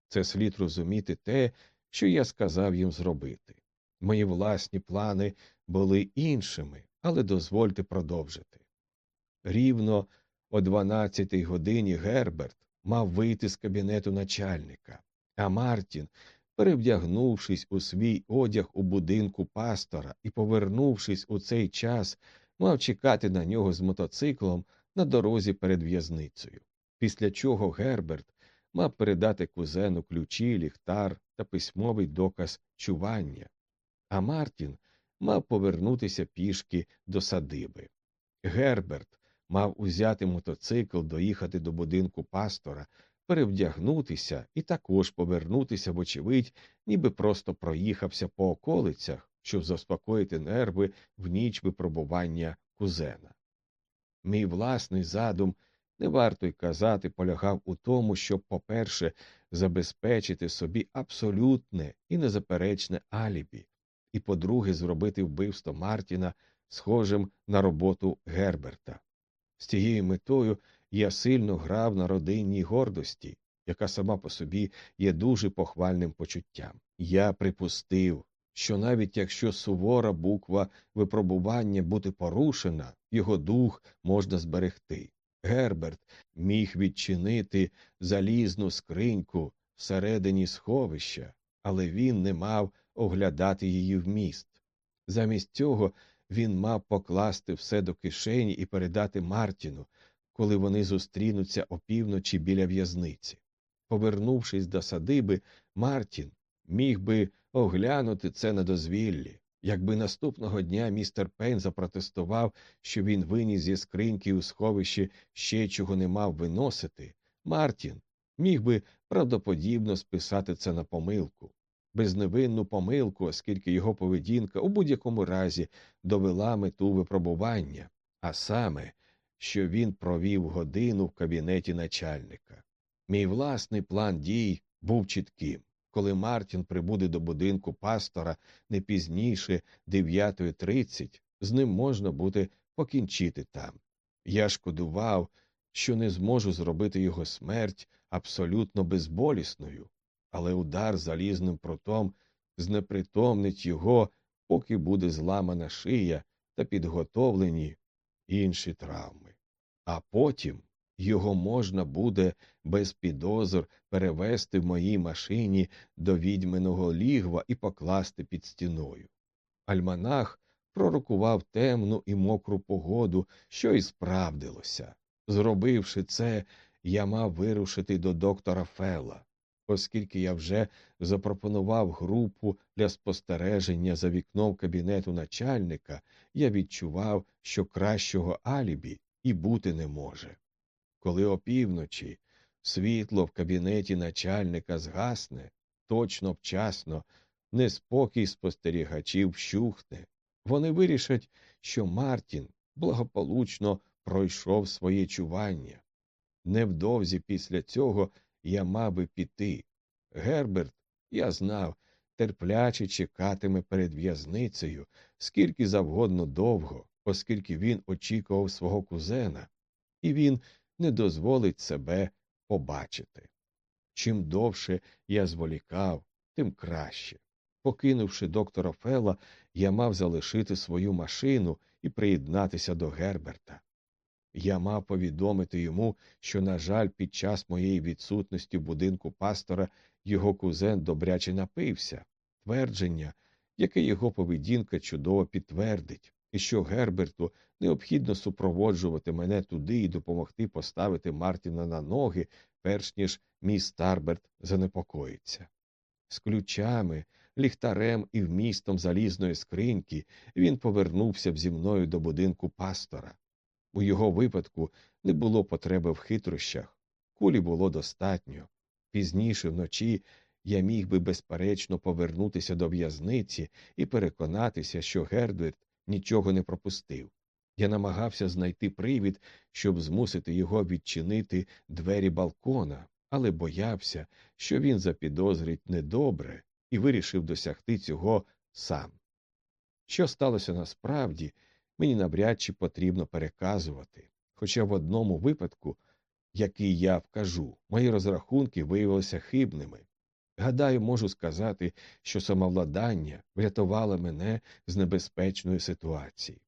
Це слід розуміти те, що я сказав їм зробити. Мої власні плани були іншими, але дозвольте продовжити. Рівно о 12-й годині Герберт мав вийти з кабінету начальника, а Мартін перевдягнувшись у свій одяг у будинку пастора і повернувшись у цей час, мав чекати на нього з мотоциклом на дорозі перед в'язницею, після чого Герберт мав передати кузену ключі, ліхтар та письмовий доказ чування, а Мартін мав повернутися пішки до садиби. Герберт мав узяти мотоцикл, доїхати до будинку пастора перевдягнутися і також повернутися, вочевидь, ніби просто проїхався по околицях, щоб заспокоїти нерви в ніч випробування кузена. Мій власний задум, не варто й казати, полягав у тому, щоб, по-перше, забезпечити собі абсолютне і незаперечне алібі, і, по-друге, зробити вбивство Мартіна схожим на роботу Герберта. З цією метою я сильно грав на родинній гордості, яка сама по собі є дуже похвальним почуттям. Я припустив, що навіть якщо сувора буква випробування буде порушена, його дух можна зберегти. Герберт міг відчинити залізну скриньку всередині сховища, але він не мав оглядати її вміст. Замість цього він мав покласти все до кишені і передати Мартіну, коли вони зустрінуться опівночі біля в'язниці. Повернувшись до садиби, Мартін міг би оглянути це на дозвіллі. Якби наступного дня містер Пейн запротестував, що він виніс зі скриньки у сховищі ще чого не мав виносити, Мартін міг би правдоподібно списати це на помилку, безневинну помилку, оскільки його поведінка у будь-якому разі довела мету випробування, а саме, що він провів годину в кабінеті начальника. Мій власний план дій був чітким. Коли Мартін прибуде до будинку пастора не пізніше 9.30, з ним можна буде покінчити там. Я шкодував, що не зможу зробити його смерть абсолютно безболісною, але удар залізним прутом знепритомнить його, поки буде зламана шия та підготовлені інші травми. А потім його можна буде без підозр перевести в моїй машині до відьминого лігва і покласти під стіною. Альманах пророкував темну і мокру погоду, що й справдилося. Зробивши це, я мав вирушити до доктора Фелла. Оскільки я вже запропонував групу для спостереження за вікном кабінету начальника, я відчував, що кращого алібі і бути не може. Коли опівночі світло в кабінеті начальника згасне, точно вчасно, неспокій спостерігачів вщухне, вони вирішать, що Мартін благополучно пройшов своє чування. Невдовзі після цього я мав би піти. Герберт, я знав, терпляче чекатиме перед в'язницею скільки завгодно довго, оскільки він очікував свого кузена, і він не дозволить себе побачити. Чим довше я зволікав, тим краще. Покинувши доктора Фела, я мав залишити свою машину і приєднатися до Герберта. Я мав повідомити йому, що, на жаль, під час моєї відсутності в будинку пастора його кузен добряче напився, твердження, яке його поведінка чудово підтвердить, і що Герберту необхідно супроводжувати мене туди і допомогти поставити Мартіна на ноги, перш ніж мій Старберт занепокоїться. З ключами, ліхтарем і вмістом залізної скриньки він повернувся б зі мною до будинку пастора. У його випадку не було потреби в хитрощах, кулі було достатньо. Пізніше вночі я міг би безперечно повернутися до в'язниці і переконатися, що Гердвет нічого не пропустив. Я намагався знайти привід, щоб змусити його відчинити двері балкона, але боявся, що він запідозрить недобре і вирішив досягти цього сам. Що сталося насправді, мені навряд чи потрібно переказувати, хоча в одному випадку, який я вкажу, мої розрахунки виявилися хибними. Гадаю, можу сказати, що самовладання врятувало мене з небезпечної ситуації.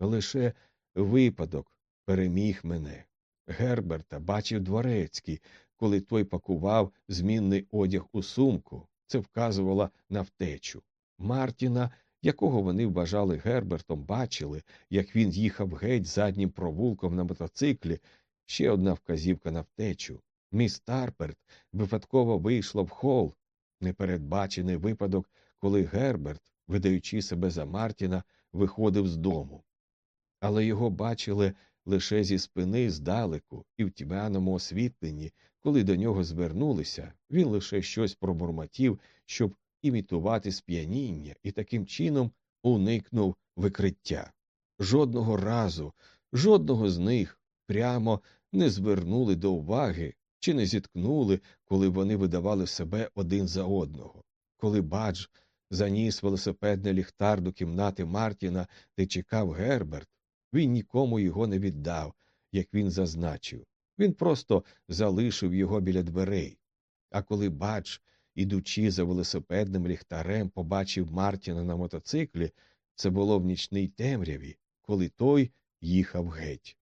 Лише випадок переміг мене. Герберта бачив дворецький, коли той пакував змінний одяг у сумку, це вказувало на втечу. Мартіна, якого вони вважали Гербертом, бачили, як він їхав геть заднім провулком на мотоциклі, ще одна вказівка на втечу. Міс Тарперт випадково вийшла в хол, непередбачений випадок, коли Герберт, видаючи себе за Мартіна, виходив з дому. Але його бачили лише зі спини здалеку і в тьмяному освітленні, коли до нього звернулися, він лише щось пробурмотів, щоб імітувати сп'яніння, і таким чином уникнув викриття. Жодного разу, жодного з них прямо не звернули до уваги чи не зіткнули, коли вони видавали себе один за одного. Коли бадж заніс велосипедний ліхтар до кімнати Мартіна, де чекав Герберт, він нікому його не віддав, як він зазначив. Він просто залишив його біля дверей. А коли бадж, ідучи за велосипедним ліхтарем, побачив Мартіна на мотоциклі, це було в нічній темряві, коли той їхав геть.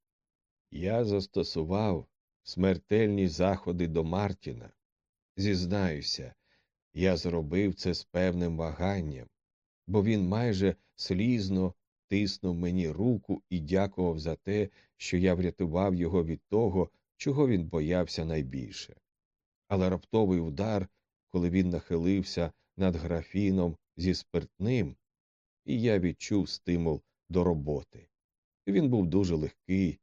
Я застосував смертельні заходи до Мартіна. Зізнаюся, я зробив це з певним ваганням, бо він майже слізно тиснув мені руку і дякував за те, що я врятував його від того, чого він боявся найбільше. Але раптовий удар, коли він нахилився над графіном зі спиртним, і я відчув стимул до роботи. Він був дуже легкий,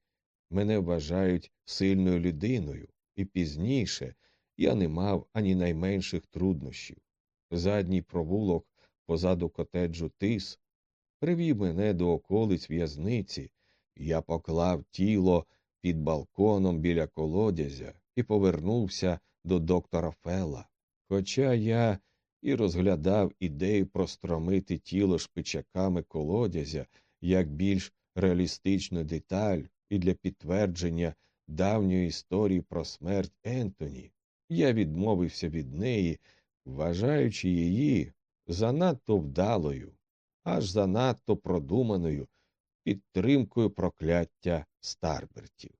мене вважають сильною людиною, і пізніше я не мав ані найменших труднощів. Задній провулок позаду котеджу тис привів мене до околиць в'язниці, я поклав тіло під балконом біля колодязя і повернувся до доктора Фела. Хоча я і розглядав ідею простромити тіло шпичаками колодязя як більш реалістичну деталь і для підтвердження давньої історії про смерть Ентоні, я відмовився від неї, вважаючи її занадто вдалою, аж занадто продуманою підтримкою прокляття Старбертів.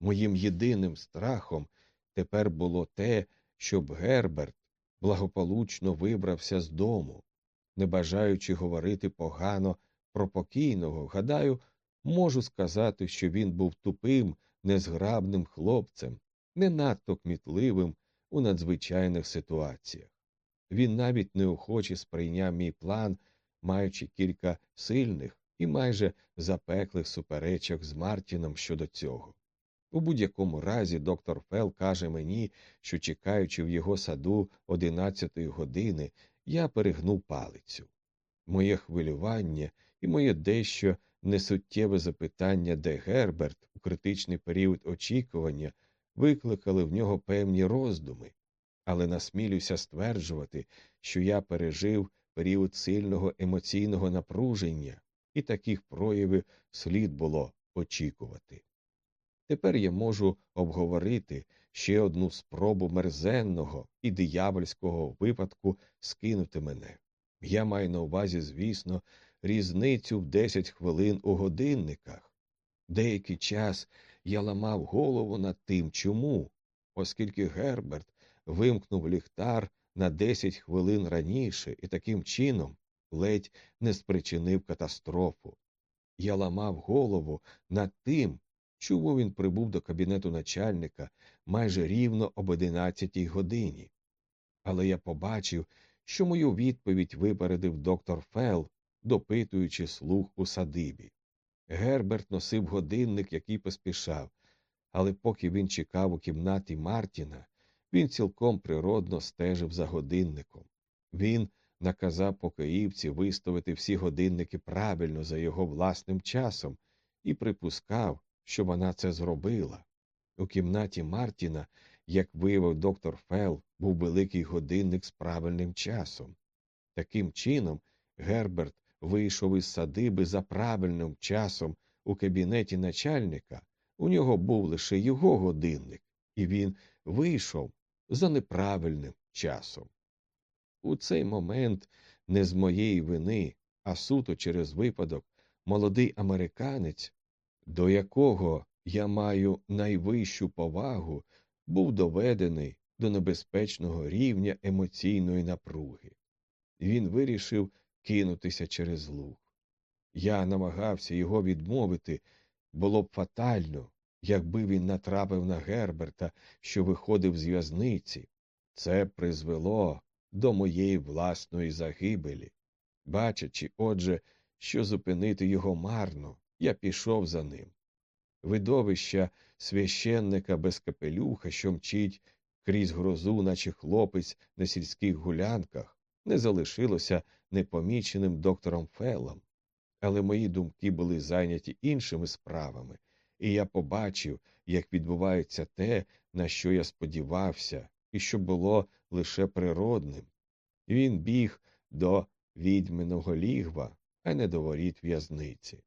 Моїм єдиним страхом тепер було те, щоб Герберт благополучно вибрався з дому, не бажаючи говорити погано про покійного, гадаю, можу сказати, що він був тупим, незграбним хлопцем, не надто кмітливим у надзвичайних ситуаціях. Він навіть неохоче сприйняв мій план, маючи кілька сильних і майже запеклих суперечок з Мартіном щодо цього. У будь-якому разі доктор Фел каже мені, що, чекаючи в його саду одинадцятої години, я перегнув палицю. Моє хвилювання і моє дещо несуттєве запитання, де Герберт у критичний період очікування викликали в нього певні роздуми, але насмілюся стверджувати, що я пережив період сильного емоційного напруження, і таких проявів слід було очікувати. Тепер я можу обговорити ще одну спробу мерзенного і диявольського випадку скинути мене. Я маю на увазі, звісно, різницю в десять хвилин у годинниках. Деякий час я ламав голову над тим, чому, оскільки Герберт вимкнув ліхтар на десять хвилин раніше і таким чином ледь не спричинив катастрофу. Я ламав голову над тим, чому він прибув до кабінету начальника майже рівно об одинадцятій годині. Але я побачив, що мою відповідь випередив доктор Фел, допитуючи слух у садибі. Герберт носив годинник, який поспішав, але поки він чекав у кімнаті Мартіна, він цілком природно стежив за годинником. Він наказав покоївці виставити всі годинники правильно за його власним часом і припускав, що вона це зробила. У кімнаті Мартіна, як виявив доктор Фел, був великий годинник з правильним часом. Таким чином, Герберт вийшов із садиби за правильним часом у кабінеті начальника, у нього був лише його годинник, і він вийшов за неправильним часом. У цей момент не з моєї вини, а суто через випадок, молодий американець, до якого я маю найвищу повагу, був доведений до небезпечного рівня емоційної напруги. Він вирішив кинутися через луг. Я намагався його відмовити, було б фатально, якби він натрапив на Герберта, що виходив з в'язниці. Це призвело до моєї власної загибелі. Бачачи, отже, що зупинити його марно, я пішов за ним. Видовища священника без капелюха, що мчить крізь грозу, наче хлопець на сільських гулянках, не залишилося непоміченим доктором Феллом. Але мої думки були зайняті іншими справами, і я побачив, як відбувається те, на що я сподівався, і що було лише природним. Він біг до відьминого лігва, а не до воріт в'язниці.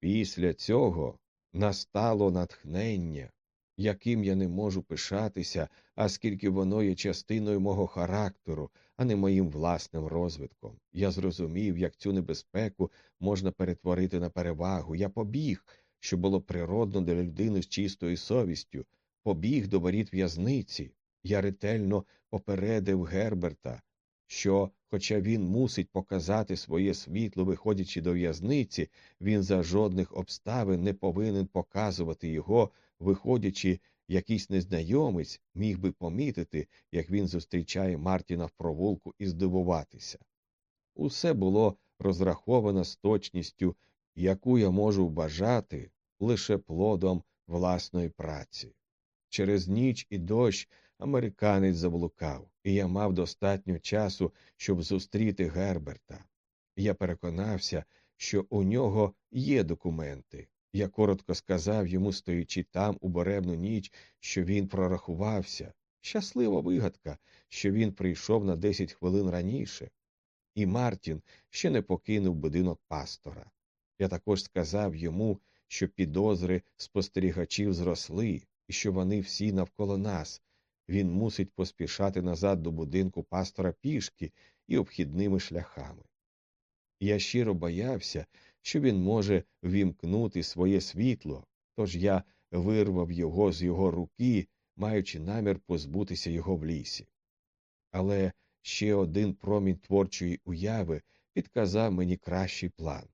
Після цього настало натхнення, яким я не можу пишатися, оскільки воно є частиною мого характеру, а не моїм власним розвитком. Я зрозумів, як цю небезпеку можна перетворити на перевагу. Я побіг, що було природно для людини з чистою совістю, побіг до воріт в'язниці. Я ретельно попередив Герберта, що, хоча він мусить показати своє світло, виходячи до в'язниці, він за жодних обставин не повинен показувати його, виходячи якийсь незнайомець міг би помітити, як він зустрічає Мартіна в провулку і здивуватися. Усе було розраховано з точністю, яку я можу вбажати лише плодом власної праці. Через ніч і дощ американець заблукав, і я мав достатньо часу, щоб зустріти Герберта. Я переконався, що у нього є документи. Я коротко сказав йому, стоячи там у боремну ніч, що він прорахувався. Щаслива вигадка, що він прийшов на десять хвилин раніше, і Мартін ще не покинув будинок пастора. Я також сказав йому, що підозри спостерігачів зросли, і що вони всі навколо нас. Він мусить поспішати назад до будинку пастора пішки і обхідними шляхами. Я щиро боявся, що він може вімкнути своє світло, тож я вирвав його з його руки, маючи намір позбутися його в лісі. Але ще один промінь творчої уяви підказав мені кращий план.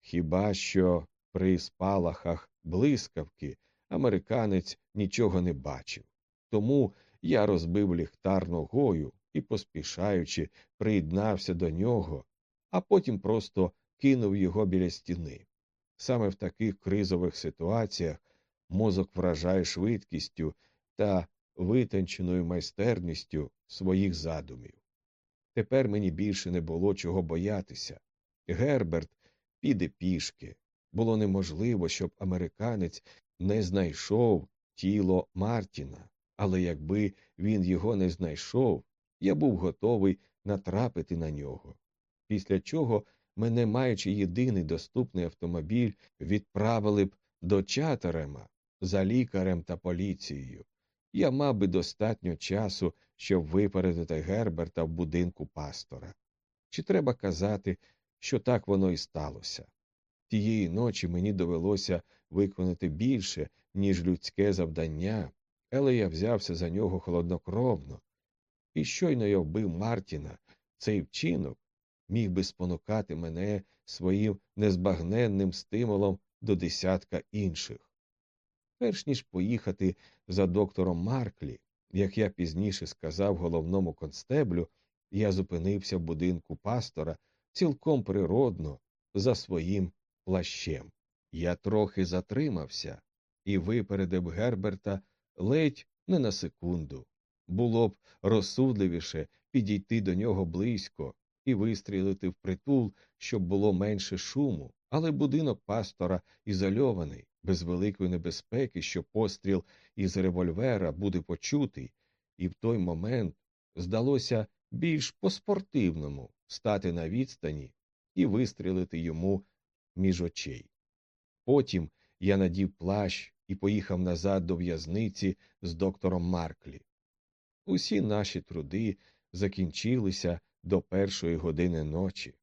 Хіба що при спалахах блискавки американець нічого не бачив. Тому я розбив ліхтар ногою і, поспішаючи, приєднався до нього, а потім просто кинув його біля стіни. Саме в таких кризових ситуаціях мозок вражає швидкістю та витонченою майстерністю своїх задумів. Тепер мені більше не було чого боятися. Герберт піде пішки. Було неможливо, щоб американець не знайшов тіло Мартіна, але якби він його не знайшов, я був готовий натрапити на нього. Після чого мене, маючи єдиний доступний автомобіль, відправили б до Чатерема за лікарем та поліцією. Я мав би достатньо часу, щоб випередити Герберта в будинку пастора. Чи треба казати, що так воно і сталося? Тієї ночі мені довелося виконати більше, ніж людське завдання, але я взявся за нього холоднокровно. І щойно я вбив Мартіна, цей вчинок міг би спонукати мене своїм незбагненним стимулом до десятка інших. Перш ніж поїхати за доктором Марклі, як я пізніше сказав головному констеблю, я зупинився в будинку пастора цілком природно за своїм плащем. Я трохи затримався і випередив Герберта ледь не на секунду. Було б розсудливіше підійти до нього близько і вистрілити в притул, щоб було менше шуму, але будинок пастора ізольований, без великої небезпеки, що постріл із револьвера буде почутий, і в той момент здалося більш по-спортивному стати на відстані і вистрілити йому між очей. Потім я надів плащ і поїхав назад до в'язниці з доктором Марклі. Усі наші труди закінчилися до першої години ночі.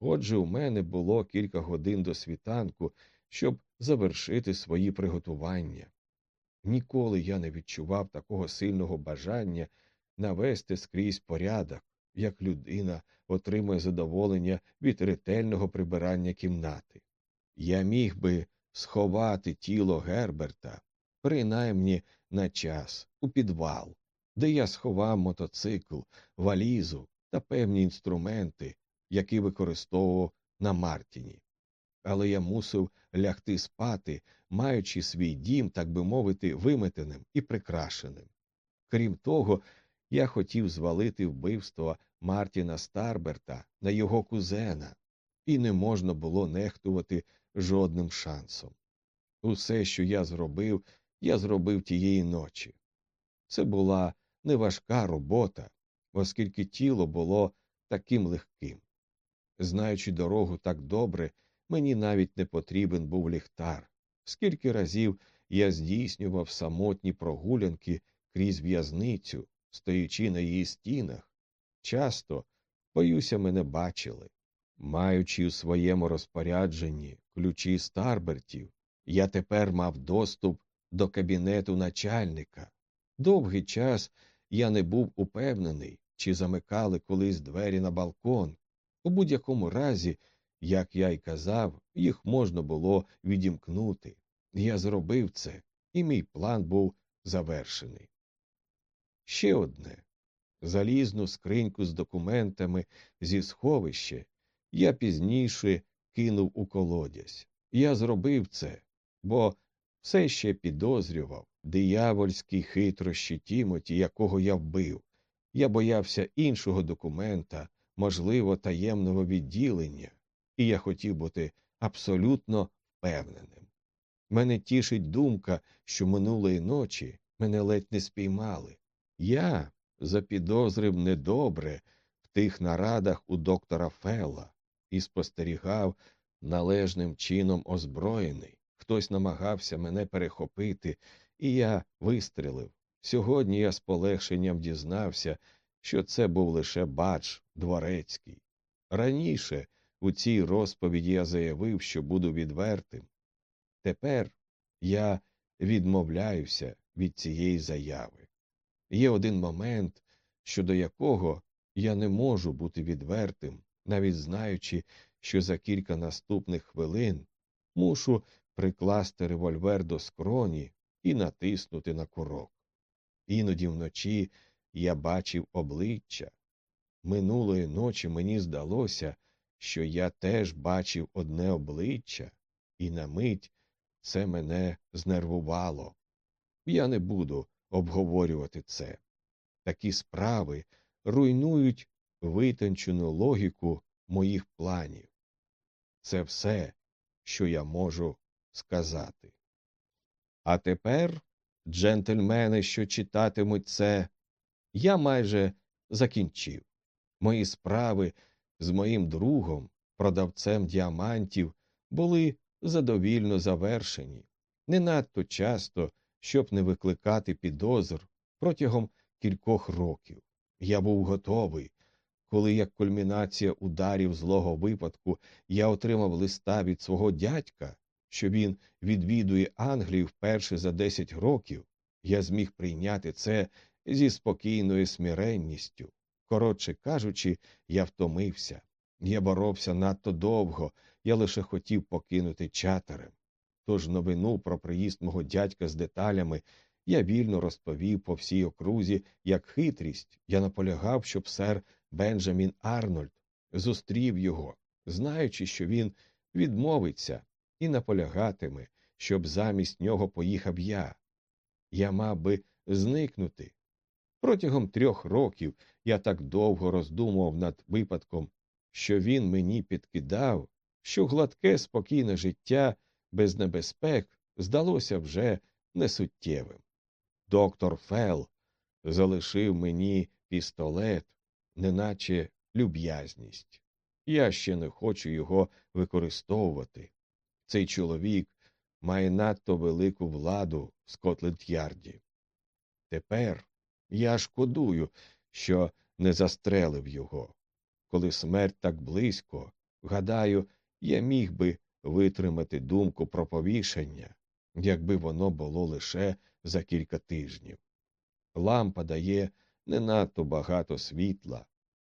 Отже, у мене було кілька годин до світанку, щоб завершити свої приготування. Ніколи я не відчував такого сильного бажання навести скрізь порядок, як людина отримує задоволення від ретельного прибирання кімнати. Я міг би сховати тіло Герберта, принаймні на час, у підвал, де я сховав мотоцикл, валізу та певні інструменти, які використовував на Мартіні. Але я мусив лягти спати, маючи свій дім, так би мовити, виметеним і прикрашеним. Крім того, я хотів звалити вбивство Мартіна Старберта на його кузена, і не можна було нехтувати жодним шансом. Усе, що я зробив, я зробив тієї ночі. Це була неважка робота, оскільки тіло було таким легким. Знаючи дорогу так добре, мені навіть не потрібен був ліхтар. Скільки разів я здійснював самотні прогулянки крізь в'язницю, стоячи на її стінах, часто, боюся, мене бачили. Маючи у своєму розпорядженні ключі старбертів, я тепер мав доступ до кабінету начальника. Довгий час я не був упевнений, чи замикали колись двері на балкон. У будь-якому разі, як я й казав, їх можна було відімкнути. Я зробив це, і мій план був завершений. Ще одне залізну скриньку з документами зі сховища я пізніше кинув у колодязь. Я зробив це, бо все ще підозрював диявольські хитрощі Тімоті, якого я вбив. Я боявся іншого документа, можливо, таємного відділення, і я хотів бути абсолютно впевненим. Мене тішить думка, що минулої ночі мене ледь не спіймали. Я запідозрив недобре в тих нарадах у доктора Фелла і спостерігав належним чином озброєний. Хтось намагався мене перехопити, і я вистрелив. Сьогодні я з полегшенням дізнався, що це був лише бач дворецький. Раніше у цій розповіді я заявив, що буду відвертим. Тепер я відмовляюся від цієї заяви. Є один момент, щодо якого я не можу бути відвертим, навіть знаючи, що за кілька наступних хвилин мушу прикласти револьвер до скроні і натиснути на курок. Іноді вночі я бачив обличчя. Минулої ночі мені здалося, що я теж бачив одне обличчя, і на мить це мене знервувало. Я не буду обговорювати це. Такі справи руйнують витончену логіку моїх планів. Це все, що я можу сказати. А тепер, джентльмени, що читатимуть це, я майже закінчив. Мої справи з моїм другом, продавцем діамантів, були задовільно завершені, не надто часто, щоб не викликати підозр протягом кількох років. Я був готовий, коли як кульмінація ударів злого випадку я отримав листа від свого дядька, що він відвідує Англію вперше за десять років, я зміг прийняти це зі спокійною смиренністю. Коротше кажучи, я втомився. Я боровся надто довго, я лише хотів покинути чатерем. Тож новину про приїзд мого дядька з деталями я вільно розповів по всій окрузі, як хитрість я наполягав, щоб сер Бенджамін Арнольд зустрів його, знаючи, що він відмовиться і наполягатиме, щоб замість нього поїхав я. Я мав би зникнути. Протягом трьох років я так довго роздумував над випадком, що він мені підкидав, що гладке спокійне життя без небезпек здалося вже несуттєвим. Доктор Фел залишив мені пістолет, неначе люб'язність. Я ще не хочу його використовувати. Цей чоловік має надто велику владу в Скотленд Ярді. Тепер я шкодую, що не застрелив його. Коли смерть так близько, гадаю, я міг би витримати думку про повішення, якби воно було лише за кілька тижнів. Лампа дає не надто багато світла,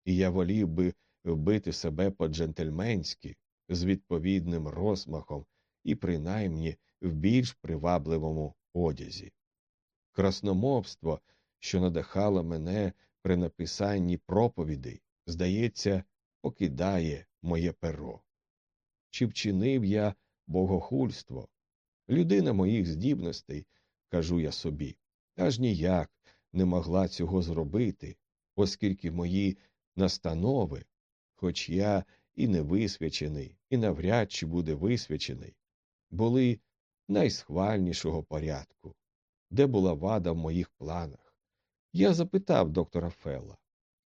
і я волів би вбити себе по джентльменськи з відповідним розмахом і принаймні в більш привабливому одязі. Красномовство, що надихало мене при написанні проповідей, здається, покидає моє перо. Чи вчинив я богохульство? Людина моїх здібностей, кажу я собі, аж ніяк не могла цього зробити, оскільки мої настанови, хоч я і не висвячений, і навряд чи буде висвячений, були найсхвальнішого порядку, де була вада в моїх планах. Я запитав доктора Фелла,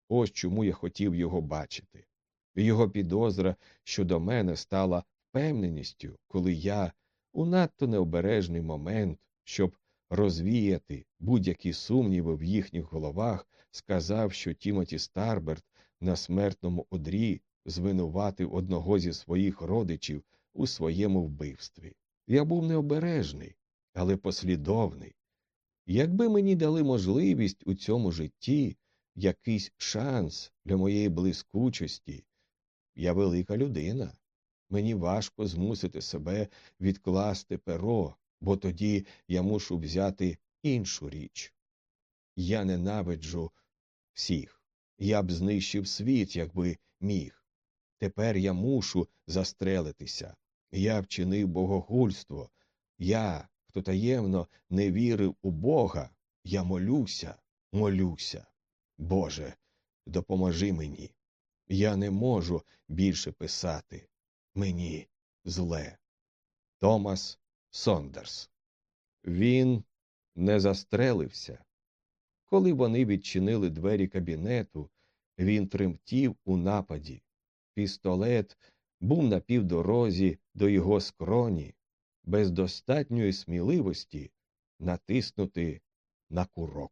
ось чому я хотів його бачити. Його підозра щодо мене стала впевненістю, коли я у надто необережний момент, щоб розвіяти будь-які сумніви в їхніх головах, сказав, що Тімоті Старберт на смертному одрі звинуватив одного зі своїх родичів у своєму вбивстві. Я був необережний, але послідовний. Якби мені дали можливість у цьому житті якийсь шанс для моєї блискучості, я велика людина. Мені важко змусити себе відкласти перо, бо тоді я мушу взяти іншу річ. Я ненавиджу всіх. Я б знищив світ, якби міг. Тепер я мушу застрелитися. Я вчинив богогульство. Я, хто таємно не вірив у Бога, я молюся, молюся. Боже, допоможи мені. Я не можу більше писати. Мені зле. Томас Сондерс. Він не застрелився. Коли вони відчинили двері кабінету, він тремтів у нападі. Пістолет був на півдорозі до його скроні, без достатньої сміливості натиснути на курок.